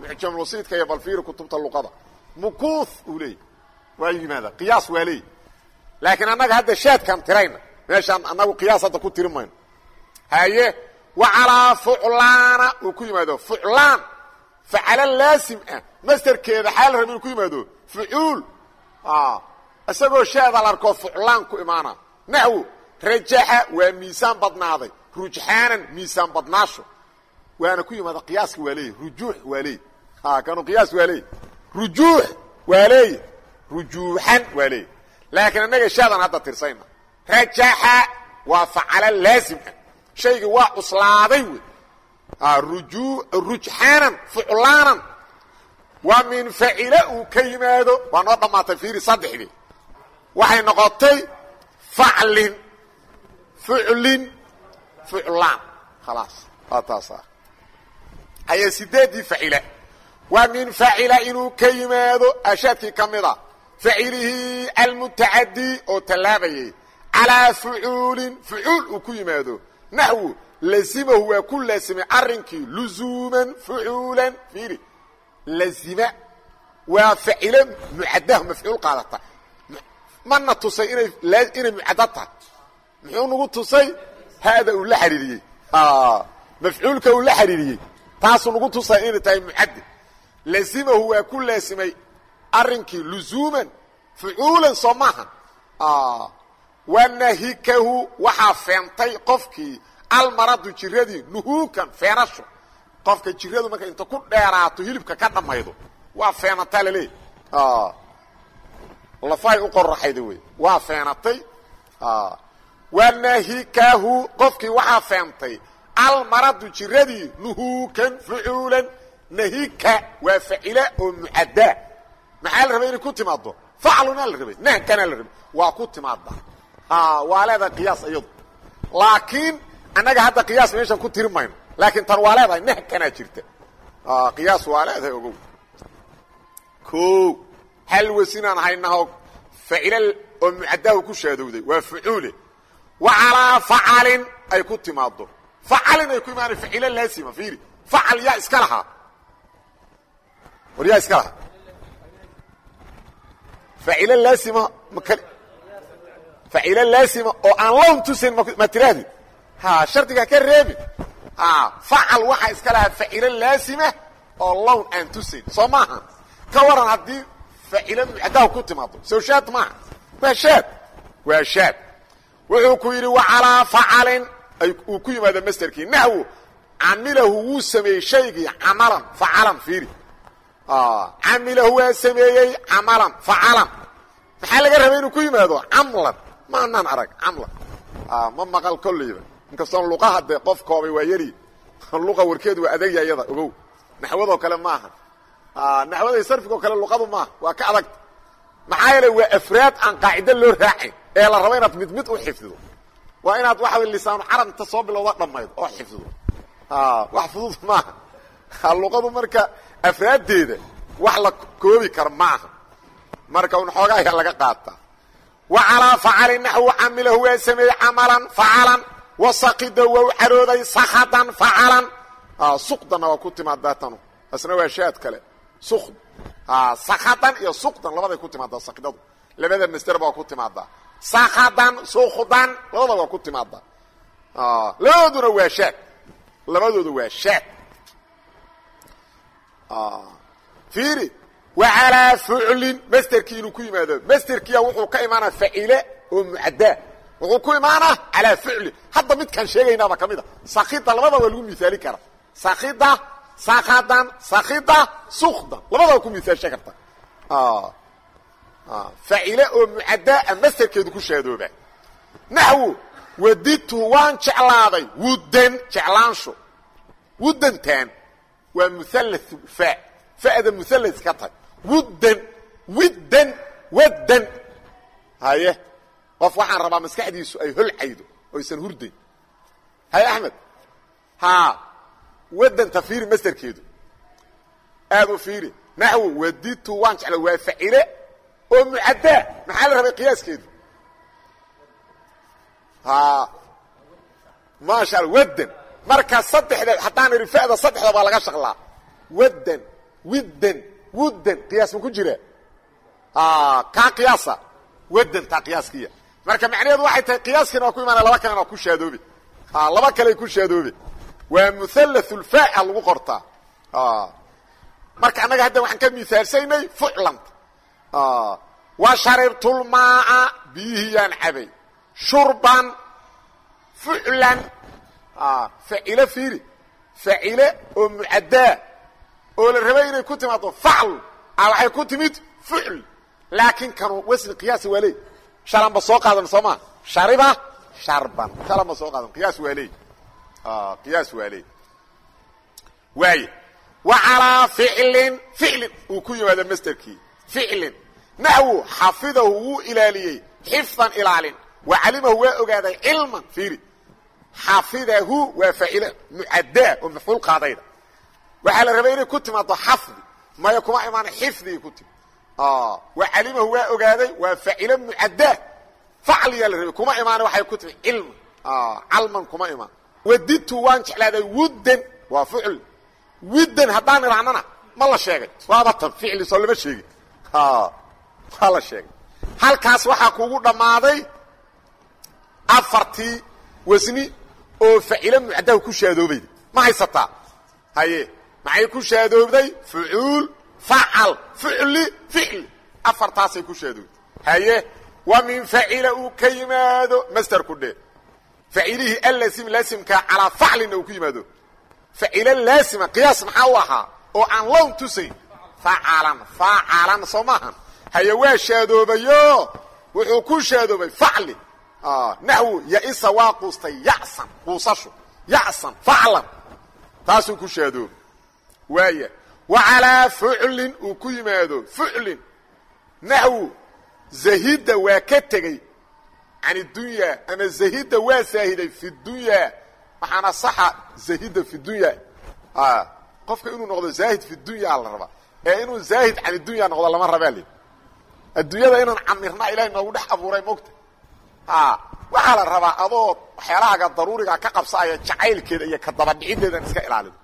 Mucjamlusiidka iyo balfiiri kutubta luqada. Mukuuth uu leeyahy waa yimaada qiyaas waa leeyahy laakiin annaga hadda shaadkaan tirayna meeshaan annagu qiyaas hadda ku tiri mayno. Haye wa calaa fuclaana uu ku yimaado. Fuclaan. Facalo laasim ah. Masderkeeda xaal rab inuu ku yimaado. Fucuul. Isagoo shaada la arkoo fuclaan ku imaana. Naxwu rajaxa waa miisaan badnaaday. Rujxaanan miisaan badnaasho. Waana ku yimaada qiyaaska waa leeyahy rujuux waa leeyahy kanu qiyaas waa leeyahy rujuux waa leeyahy rujuuxan waa leeyahy laakiin annaga shaadan hadda tirsayna. Rajaxa waa facalo laasim ah shaygii waa cuslaaday wey rujxaanan fuclaanan. Waa min facila uu ka yimaado waa noo dhammaatay fiiri saddexdii. Waxay noqotay faclin fuclin fuclaan. Khalaas waa taasa haya sideeddii facila. Waa min facila inuu ka yimaado ashaadkii ka mida facilihii almutacadii oo tallaabayay calaa fucuulin fucuul uu ku yimaado naxwu lazimahu waa ku laasimay arrinkii luzuuman fucuulan fiiri lazima waa facilo mucadahu mafcuul qaadata mana tusay inay inay mucadad tahay muxuu nagu tusay haada uu la xariiriyey mafcuulka uu la xariiriyey taasuu nagu tusay inay tahay mucadad lazimahu waa ku laasimay arrinkii luzuuman fucuulan soo maaha wanahikahu waxaa feentay qofkii almaradu jiradii nuhuukan feenasho qofka jiradu marka inta ku dheeraato hilibka ka dhammaydo waa feenataa laleeyahy lafahay u qoraxayda wey waa feenatay wanahikahu qofkii waxaa feentay almaradu jiradii nuhuukan fucuulan nahika waa facila oo mucaddaa maxaa la rabay inay ku timaado faclunaa la rabay nahkanaa la rabay waa ku timaada waa leedahay qiyaas iyadu. Laakiin annaga hadda qiyaas meeshan ku tiri mayno. Laakiin tan waa leedahay nahkanaa jirta. Qiyaas waa leedahay ogow. O hal wasinaan haynaho facila oo mucadaahu ku shaadowday. Waa fucuule. Wa calaa facalin ay ku timaado facalin ay ku imaana facilo laasima fiiri. Facal yaa iska lahaa. War yaa iska lahaa facilo laasima mak facilo laasima oo aan lown tusayn ma tiraahdi ha shardigaa ka reebi facal waxaa iska lahaa facilo laasima oo lown aan tusayn soo maaha ka waran haddii facilo mucadahu ku timaado sow shaad maaha waa shaad waa shaad wuxuu ku yidhi wa calaa facalin uu ku yimaado masterkii naxwu camilahu wuu sameeyey shaygii camalan facalan fiiri camilahu waa sameeyey camalan facalan maxaa laga rabay inuu ku yimaado? Camlan ma anaan arag camlan ma maqal kolleyba inkastoon luqaha dee qof koobay waa yari. Luqa warkeedu waa adagya iyada ogow. Naxwadoo kale maaha naxwada sarfigoo kale luqadu maaha waa ka adag. Maxaa yeele waa afraad aan qaacido loo raacin ee la rabo inaad mid mid u xifdido. Waa inaad waxa way lisaanu carab inta soo bilowda dhammaydo oo xifdido. Wax fudud maaha luqadu marka afraaddeeda wax la koobi kara maaha. Marka un xoogaa ayaa laga qaataa wa calaa facalin naxwu camilahu waa sameeyey camalan facalan. Wasaqida waa u carooday sakhadan facalan. Suqdanna waa ku timaadaa tanu. Asna waa shaad kale. Sukd sakhadan iyo suqdan labaday ku timaadaa sakidadu labada masder baa ku timaadaa. Sakhadan sukdan labada waa ku timaadaa. Labadooduna waa shaad. Labadooda waa shaad fiiri wa calaa fuclin masterkii inuu ku yimaado. Masterkiya wuxuu ka imaanaa facile oo mucaddaa. Wuxuu ku imaanaa calaa fuclin hadda midkaan sheegaynaaba ka mid a. Sakida labada waa lagu miaali karaa. Sakida sakadan sakida sukdan labadaba ku miaalsha karta. Facile oo mucaddaa masterkeedu ku shaadooba. Naxwu waditu waan jeclaaday. Wuddan jeclaansho. Wuddantan waa fa. Fa'da mualla ka tahay wuddan widdan waddan. Haye qof waxaan rabaa maskaxdiisu ay holcaydo oo aysan hurdayn. Haye axmed. Ha waddanta fiiri masterkeedu aad u fiiri. Naxwu waditu waan jecla waa facile oo mucaddaa maxaa la rabay qiyaaskeedu ha maasha alla waddan marka saddexda haddaan idhi fa'da saddexda baa laga shaqlaa. Waddan widdan wuddan qiyaas ma ku jira? Kaa qiyaasa? Waddan taa qiyaaskiya. Marka macnaheedu waxay tahay qiyaaskiina waa ku imaanaya laba kalena waa ku shaadoobe laba kale ku shaadoobe waa muhallathulfaa'a lagu qortaa. Marka annaga hadda waxaan ka miaalsaynay fuclanta wa sharibtulmaaa biyihiyaan cabay. Shurban fuclan facile fiiri. Facile oo mucaddaa oo la rabay inay ku timaado facl. Waxay ku timid fucl laakiin kanu wasni qiyaasa waa leey. Shalanba soo qaadan soo maa shariba sharban. Shalanba soo qaadan. Qiyaas waa leey. Qiyaas waa leey. Waaye wa calaa ficlin ficlin uu ku yimaado masterkii ficlin naxwu xafidahu wuu ilaaliyey. Xifdan ilaalin. Wa calimahu waa ogaaday cilman fiiri xafidahu waa faacile mucaddaa oo mafcuul qaadayda. Waxaa la rabay inay ku timaado xafdi maya kuma imaan xifdigii ku timi wa calimahu waa ogaaday waa faacile mucaddaa facliyaa la rabay kuma imaan waxay ku timi cilman calman kuma imaan. Wadidtu waan jeclaaday wuddan waa ficl widdan haddaan idhahnana ma la sheegay. Waaba tan ficli soo lama sheegin waa la sheegay. Halkaas waxaa kugu dhammaaday afartii wasni oo facilo mucdaha ku shaadoobayda ma haysataa haye maxay ku shaadoobday? Fucuul facal ficli ficli afartaasay ku shaadoobday. Haye wa min facila uu ka yimaado masterku dhe facilihii allasim laasimkaa calaa faclina uu ku yimaado. Facilo laasima qiyaas maxaa u ahaa? Oo aan lown tusayn. Facalan facalan soo maahan. Haye waa shaadoobayo. Wuxuu ku shaadoobay facli naxwu yaisa waa quustay yasan quusashu yasan faclan taasuu ku shaadooba waaya wa calaa fuclin uu ku yimaado fuclin naxwu zahida waa ka tegey can idunyaa ama zahida waa saahiday fi dunyaa waxaana saxa zahida fi dunya qofka inuu noqdo zaahid fi dunya la rabaa ee inuu zaahid can idunya noqdo lama rabaa li adduunyada inaan camirna ilahay noogu dhex abuuray mogta waxaa la rabaa adoo waxyaalahaaga daruuriga ka qabsaaya jacaylkeeda iyo ka dabadhicideedan iska ilaalido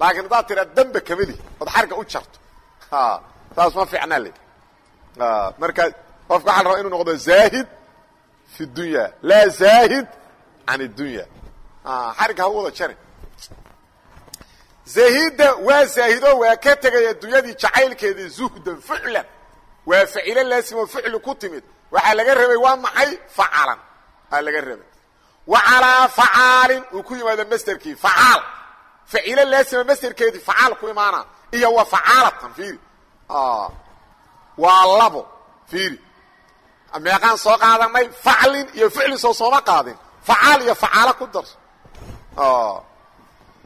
laakiin haddaad tiraa dembe kameli ood xarga u jarto. Saas ma fiicnaa le marka qofka waxa la rabaa inuu noqdo zaahid fi dunya laa zaahid can idunya xarga ha u wada jarin zahida waa zaahido waa ka tegay adduunyadii jacaylkeedii zuhdan ficlan waa facilo laasimo ficli ku timid waxaa laga rabay waa maxay? Facalan aa laga rabay. Wa calaa facaalin uu ku yimaado masterkii facaal facilo laasima masterkeedii facaal ku imaana iyo wa facaalatan fiiri. Waa labo fiiri. Meeqaan soo qaadanay faclin iyo ficlin soo sooma qaadin. Facaal iyo facaalo ku darso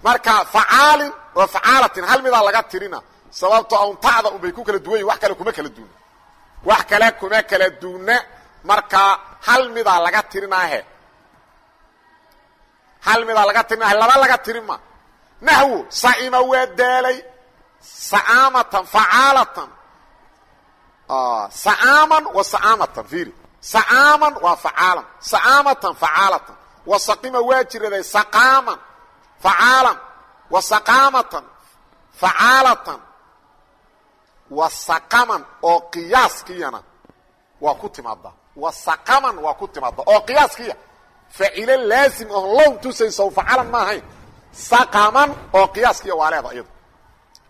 marka facaalin wa facaalatin hal midaa laga tirina. Sababto auntacda unbay ku kala duwan yihiin wax kale kuma kala duuna wax kale kuma kala duuna marka hal midaa laga tirinaahe. Hal midaa laga tirinaahe laba laga tirin ma. Saima waa daalay. Sa'aamatan facaalatan sa'aaman wa sa'aamatan fiiri. Sa'aaman waa facaalan sa'aamatan facaalatan wa saqima waa jiraday saqaaman wa saqaamatan facaalatan wa saqaman oo qiyaaskiyana waa ku timaada wa saqaman waa ku timaada oo qiyaaskiya facilo laasim oon lown tusayso facalan ma ahayn. Saqaman oo qiyaaskiya waa leeda iyado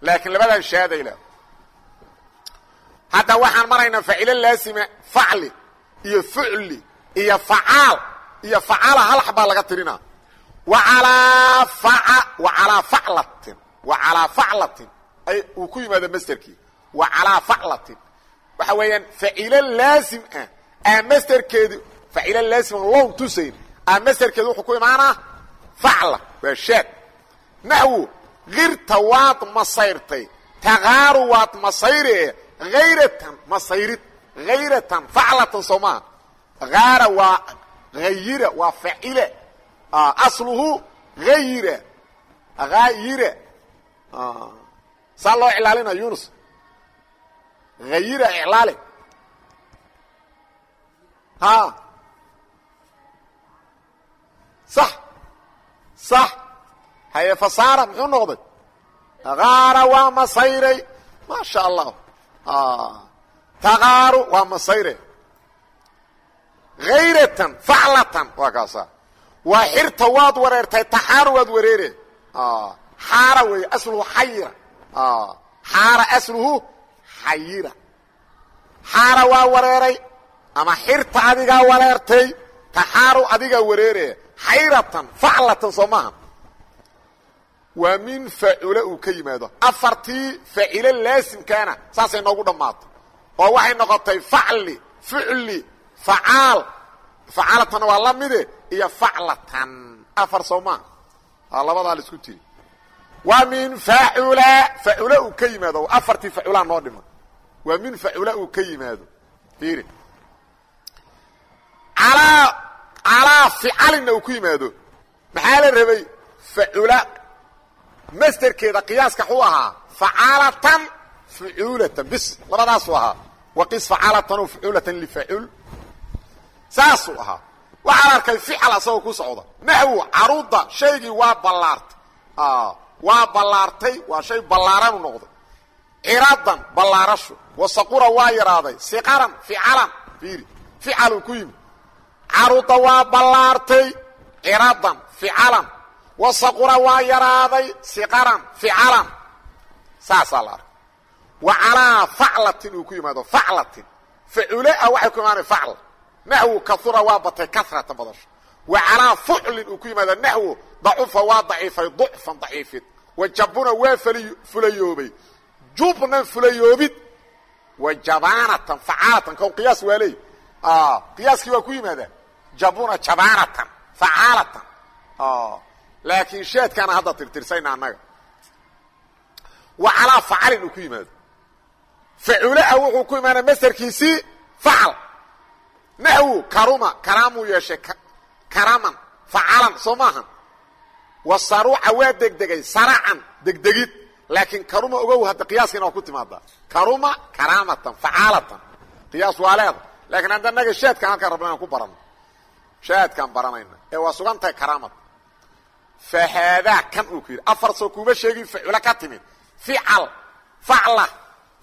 laakiin labadan shaaday leeda hadda waxaan maraynaa facilo laasima facli iyo fucli iyo facaal iyo facaala hal xabaa laga tirinaa waalaa waalaa faclatin. Wa calaa faclatin. Uu ku yimaado masterkii wa calaa faclatin waxa weeyaan facilo laasim ah aa masterkeedi facilo laasim on lown tusayn aa masterkeedi wuxuu ku imaanaa facla waa shaad. Naxwu kirta waad masayrtay taqaaru waad masayre hayratan masayrid hayratan faclatan soo maaha haara waa hayira waa facile asluhu hayira hayira saa loo iclaalina yunus hayira iclaali. Ha. Sax sax haye fasaara muxuu noqday? Haara waa masayray ma sha allah taqaaru waa masayre hayratan faclatan waa kaasa. Waa xirta waad wareertay taxaaru waad wareere. Xaara weeye asluhu xayira. Xaara asluhu xayira. Xaara waa wareeray ama xirta adigaa wareertay taxaaru adigaa wareere xayratan faclatan soo maaha. Waa min facula uu ka yimaado. Afartii facilo laasimkaana saasay noogu dhammaato. Oo waxay noqotay facli ficli facaal. Facaalatana waa la mide iyo faclatan. Afar soo maa labadaa la tiri. Waa min facula facula uu ka yimaado. Afartii facula noo dhima waa min facula uu ka yimaado. Fiiri. Alaa calaa ficalina uu ku yimaado. Maxaa la rabay? Facula masterkeeda qiyaaska xuu ahaa facaalatan fucuulatan bis labadaasuu ahaa. Waqis facaalatan fucuulatan lifacuul saasuu ahaa. Waxaan arkay fical asagoo ku socda. Naxwu caruda shaygii waa ballaartay waa ballaartay waa shay ballaaranu noqday. Ciradan ballaarashu wasaqura waa yaraaday siqaran ficalan. Fiiri ficaluu ku yimi caruda waa ballaartay ciradan ficalan. Wasaqura waa yaraaday siqaran ficalan. Saasaa la arkay. Wa calaa faclatin uu ku yimaado faclatin. Facule ah waxay ku imaanay facla naxwu kaura waa batay karatan badasho wa calaa fuclin uu ku yimaado naxwu dacufa waa daciifay ducfan daciifid wa jabuna waa fulayoobay jubnan fulayoobid wa jabaanatan facaalatan kon qiyaas waa leey qiyaaskii waa ku yimaadaa jabuna jabaanatan facaalatan laakiin sheedkaana hadda tirtirsayna annaga wa calaa facalin uu ku yimaado facule ah wuxuu ku imaana masderkiisii facal naxwu karuma karaamuu yeeshay karaman facalan soo maahan wa saruuca waa degdegay saracan degdegid laakiin karuma ogow hadda qiyaaskiina waa ku timaadaa karuma karaamatan facaalatan. Qiyaas waa leeda laakiin hadda naga shaadkaan halkaan rabna inaan ku baranno. Shaadkaan baranayna. Ee waa sugan tahay karaamata fa haadaa kan uu ku yidhi. Afar soo kuma sheegin facula ka timid. Fical facla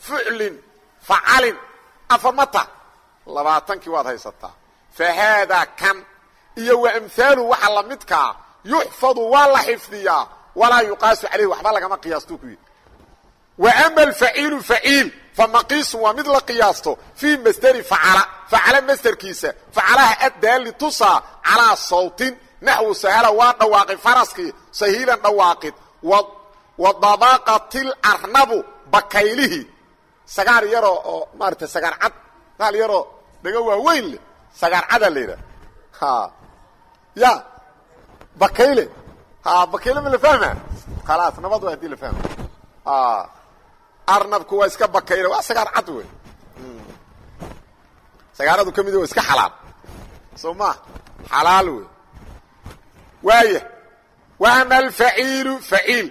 fuclin facalin. Afar mata labaatankii waad haysataa. Fa haadaa kan. Iyo wa amhaalu waxa la midkaa. Yuxfadu waa la xifdiyaa walaa yuqaasu calayhi waxba lagama qiyaastuu ku yidhi. Wa ama alfaciilu faciil fa maqiisun waa mid la qiyaasto fii masderi facala facala masderkiisa facalaha addaali tusaa calaa sawtin naxwu sahala waa dhawaaqay faraskii sahiilan dhawaaqid. Wa dabaqatil arnabu bakaylihii sagaar yaroo oo maarata sagaar cad maal yaroo dhaga waaweyn leh sagaar cadaa la yidhaha ya bakayle ha bakayle ma la fahma khalaas nabad waa haddii la fahma arnabku waa iska bakayle waa sagaar cad wey sagaaradu ka mid waa iska xalaal soo ma xalaal wey waaya wa ama alfaciilu faciil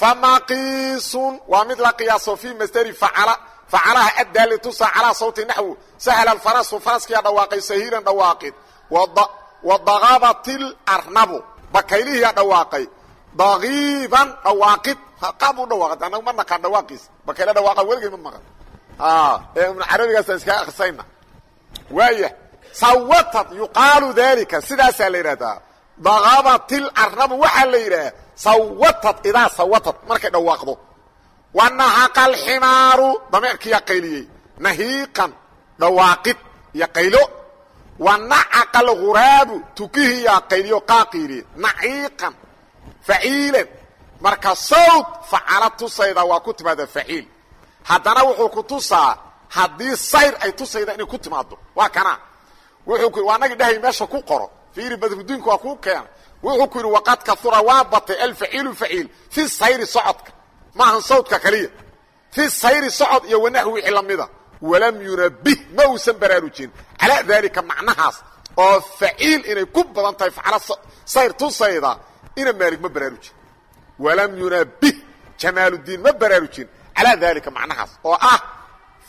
famaqiisun waa mid la qiyaaso fii masderi facala facalaha addaali tusaa calaa sawti naxwu sahla alfarasu faraskiyaa dhawaaqay sahiilan dhawaaqid wa daqabatil arnabu bakaylihiyaa dhawaaqay dagiiban dhawaaqid qaab u dhawaaqid annagu ma naqaan dhawaaqiisa bakayle dhawaaqa weligay ma maqan. Ee ibnu carabigaasaan iskaga akrisayna waaya sawatad yuqaalu dalika sidaasaa la yidhahdaa daqabatil arnabu waxaa la yidhaha sawatad idaa sawatad markay dhawaaqdo wa nahaqa alximaaru. Dameerkiyaa qayliyey. Nahiiqan. Dhawaaqid iyo qaylo wa nacaqa alghuraabu tukihiyaa qayliyo qaaqiiliye naciiqan faciilan. Marka sawt facala tusayda waa ku timaada faciil. Haddana wuxuu ku tusaa haddii sayr ay tusayda inay ku timaado waa kana. Wuxuu waa nagi dhahay meesha ku qoro. Fiiri badrudiinku waa kuu keena wuxuu ku yidhi waqad kaura waa batay alfaciilu faciil fi sayri socodka. Maahan sawdka kaliya. Fi sayri socod iyo wanaxwi wixii lamida walam yunabih ma uusan baraarujin. Calaa daalika macnahaas oo faciil inay ku badan tahay facala sayr tusayda ina maalig ma baraarujin. Walam yunabih jamaaluddiin ma baraarujin. Calaa daalika macnahaas oo ah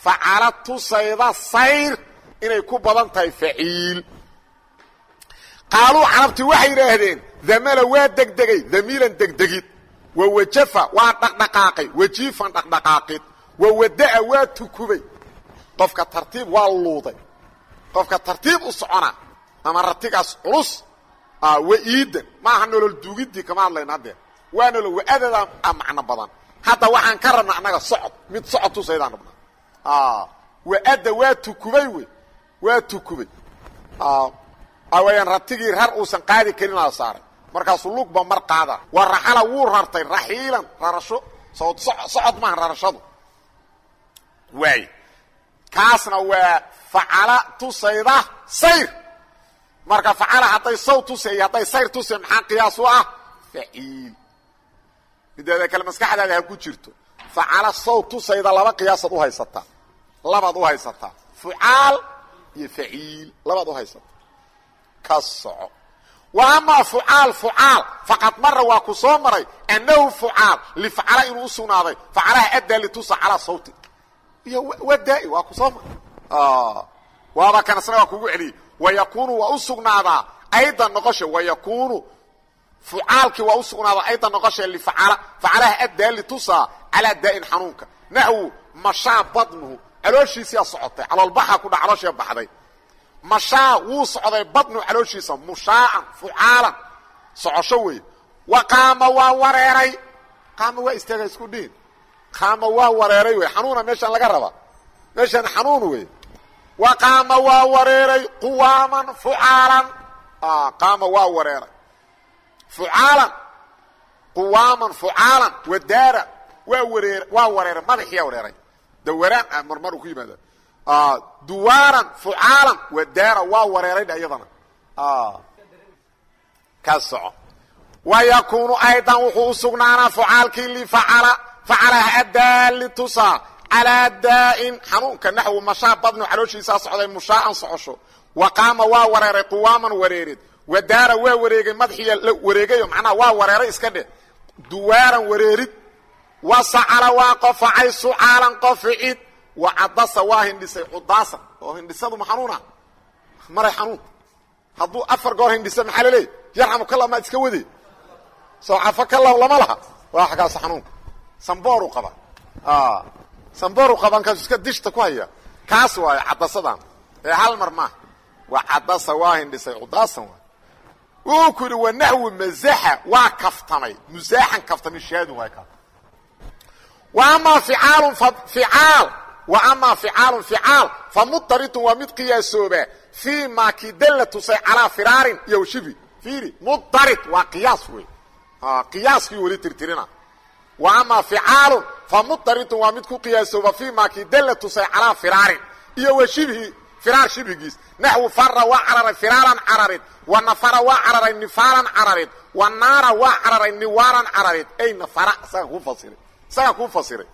facala tusayda sayr inay ku badan tahay faciil. Qaaluu carabti waxay yidhaahdeen damala waa degdegay damiilan degdegid. Wa wajafa waa dhaqdhaqaaqay. Wajiifan dhaqdhaqaaqid. Wa wada'a waa tukubay qofka tartiib waa luuday. Qofka tartiib u socona ama ratigaas culus wa iidan maaha nolol duugiddii kama hadlayna haddee waa nolol wa-adada a macno badan. Hadda waxaan ka rabna annaga socod mid socod tusaydaan rabnaa. Wa-adda waa tukubay wey. Waa tukubay. Awayaan ratigii rar uusan qaadi karin la saaray. Markaasuu lugba mar qaada. Wa raxala wuu rartay raxiilan rarasho. Socod maaha rarashadu. Waay kaasna waa facala tusayda sayr. Marka facala hadday saw tusay hadday sayr tusay maxaa qiyaas u ah? Faciil. Mideeda kale maskaxdaada ha ku jirto. Facala saw tusayda laba qiyaasaad u haysataa labaad u haysataa fucaal iyo faciil labaad u haysataa ka soco. Wa amaa fucaal fucaal. Faqad mara waa ku soo maray annahu fucaal. Lifacala inuu u sugnaaday. Facalaha addaa litusa calaa sawti iyo wadaa waa ku soo maray waaba kanasna waa kugu celiyey wayakuunu waa u sugnaadaa aydan noqosha wayakuunu fucaalkii waa u sugnaada aydan noqosha lifacala facalaha addaali tusaa calaa daa'in xanuunka. Naxwu mashaa badnuhu. Calooshiisiyaa socotay. Caloolbaxaa ku dha calooshia baxday. Mashaa wuu socday badnuhu calooshiisa mushaaan fucaalan. Socosho weeye wa qaama waa wareeray. Qaama waa istaaga isku dhihin qaama waa wareeray wey xanuuna meeshaan laga rabaa meeshaan xanuun wey wa qaama waa wareeray quwaaman fucaalan. Qaama waa wareeray. Fucaalan. Quwaaman fucaalan. Wadaara. Waa wareer waa wareeray. Madaxiyaa wareeray. Dawaraan marmar uu ku yimaada duwaaran fucaalan. Wadaara waa wareeray dha iyadana. Ka soco. Wayakuunu aydan wuxuu u sugnaanaa fucaalkii lifacala facalaha addaali tusaa calaa daa'in xanuunka naxwu mashaa badnu calooshiisaa socday mushaaan socosho wa qaama waa wareeray quwaaman wareereed wadaara waa wareegay madaxiya la wareegayo macnaha waa wareeray iska dheh duwaaran wareerid wa sacala waa qofacay sucaalan qoficid wa cadasa waa hindhisay cudaasan oo hindhisadu ma xanuuna maray xanuun hadduu afar goor hindhisa maxaa laleeyahy yarxamu kala maad iska wade soo cafo kalaw lama laha waa xaggaas xanuunka sambooru qaba. Sambooru qaba nkaasu iska dishta ku haya. Kaas waayo cadasadan ee hal mar maaha waa cadasa waa hindhisay cudaasan waay wuu ku yidhi wanaxwi mazaxa waa kaftamay musaaxan kaftamay shaadun waay ka. Wa amaa ficaalun ficaal. Wa amaa ficaalun ficaal. Fa mudaritun waa mid qiyaasooba. Fii maa kidalla tusay calaa firaarin iyo shibi fiiri mudarit waa qiyaas wey qiyaaskii weli tirtirina wa amaa ficaalun fa mudaritun waa mid ku qiyaasooba fii maa kidalla tusay calaa firaarin. Iyo wa shibhi firaar shibhigiis. Naxwu fara waa cararay firaaran cararid. Wa nafara waa cararay nifaaran cararid. Wa naara waa cararay niwaaran cararid. Ay nafara isaga kuu fasiray isagaa kuu fasiray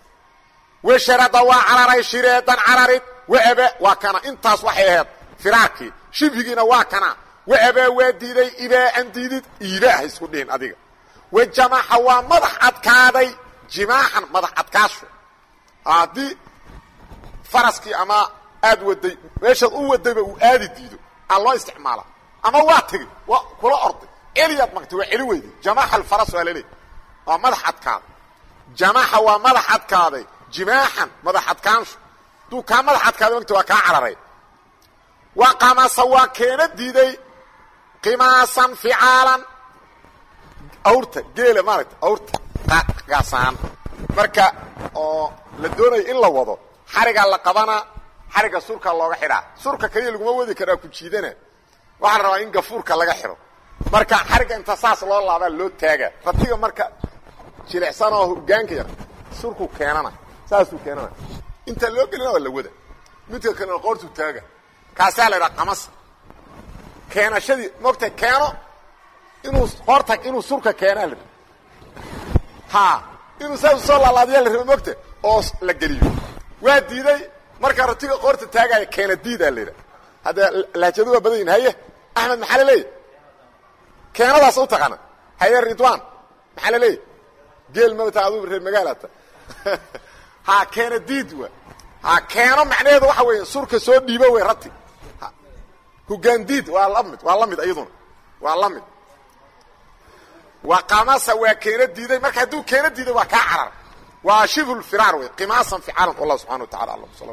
washarada waa cararay shireedan cararid. Waaba waa kana. Intaas waxay ahayd firaarkii. Shibhigiina waa kana. Waabaa waa diiday ibaaan diidid iibaaha isku dhihin adiga wa jamaxa waa madax adkaaday jimaaxan madax adkaasho haddii faraskii ama aad waday meeshaad u wadayba uu aadi diido. Aa loo isticmaala. Ama waa tegey waa kula orday celiyaad magtay waa celi weyday jamaxa alfaras waa laleey waa madax adkaaday jamaxa waa madax adkaaday jimaaxan madax adkaansho duu kaa madax adkaaday magta waa kaa cararay. Wa qamasa waa keena diiday qimaasan ficaalan awrta geela maaragta awrta. Gaasaan. Marka oo la doonayo in la wado xarigaa la qabanaa xariga surka looga xidhaa. Surka kaliya laguma wadi karaa ku jiidana. Waxaa la rabaa in gafuurka laga xidho marka xariga inta saas loo laabaa loo taaga ratiga marka jilicsan oo hogaanka yar surku keenana saasuu keenana. Inta loo gelina waa la wada. Midka kalena qoortuu taaga kaasaa la idhaha qamas. Keenashadii mogta keeno inuu horta inuu surka keenaa la ha inuu saas soo laalaadiyaa la raba mogta oo la geliyo. Waa diiday markaa ratiga qoorta taagaya keena diidaa la yidhaha hadda lahjadu waa badan yihiin haye axmed maxaa la leeyahy keenadaas u taqaana haye ridwan maxaa la leeyahy geel mabata aduu reer magaalata ha keena diid wa ha keeno macnaheedu waxa weeye surka soo dhiibo wey rati. Hogaan diid waa la mid waa la mid iyaduna waa la mid waa qamasa waa keena diiday. Marka hadduu keena diiday waa kaa carar. Waa shibhu lfiraar wey qimaasan ficaalan wallah subxana wa tacala alam. Sal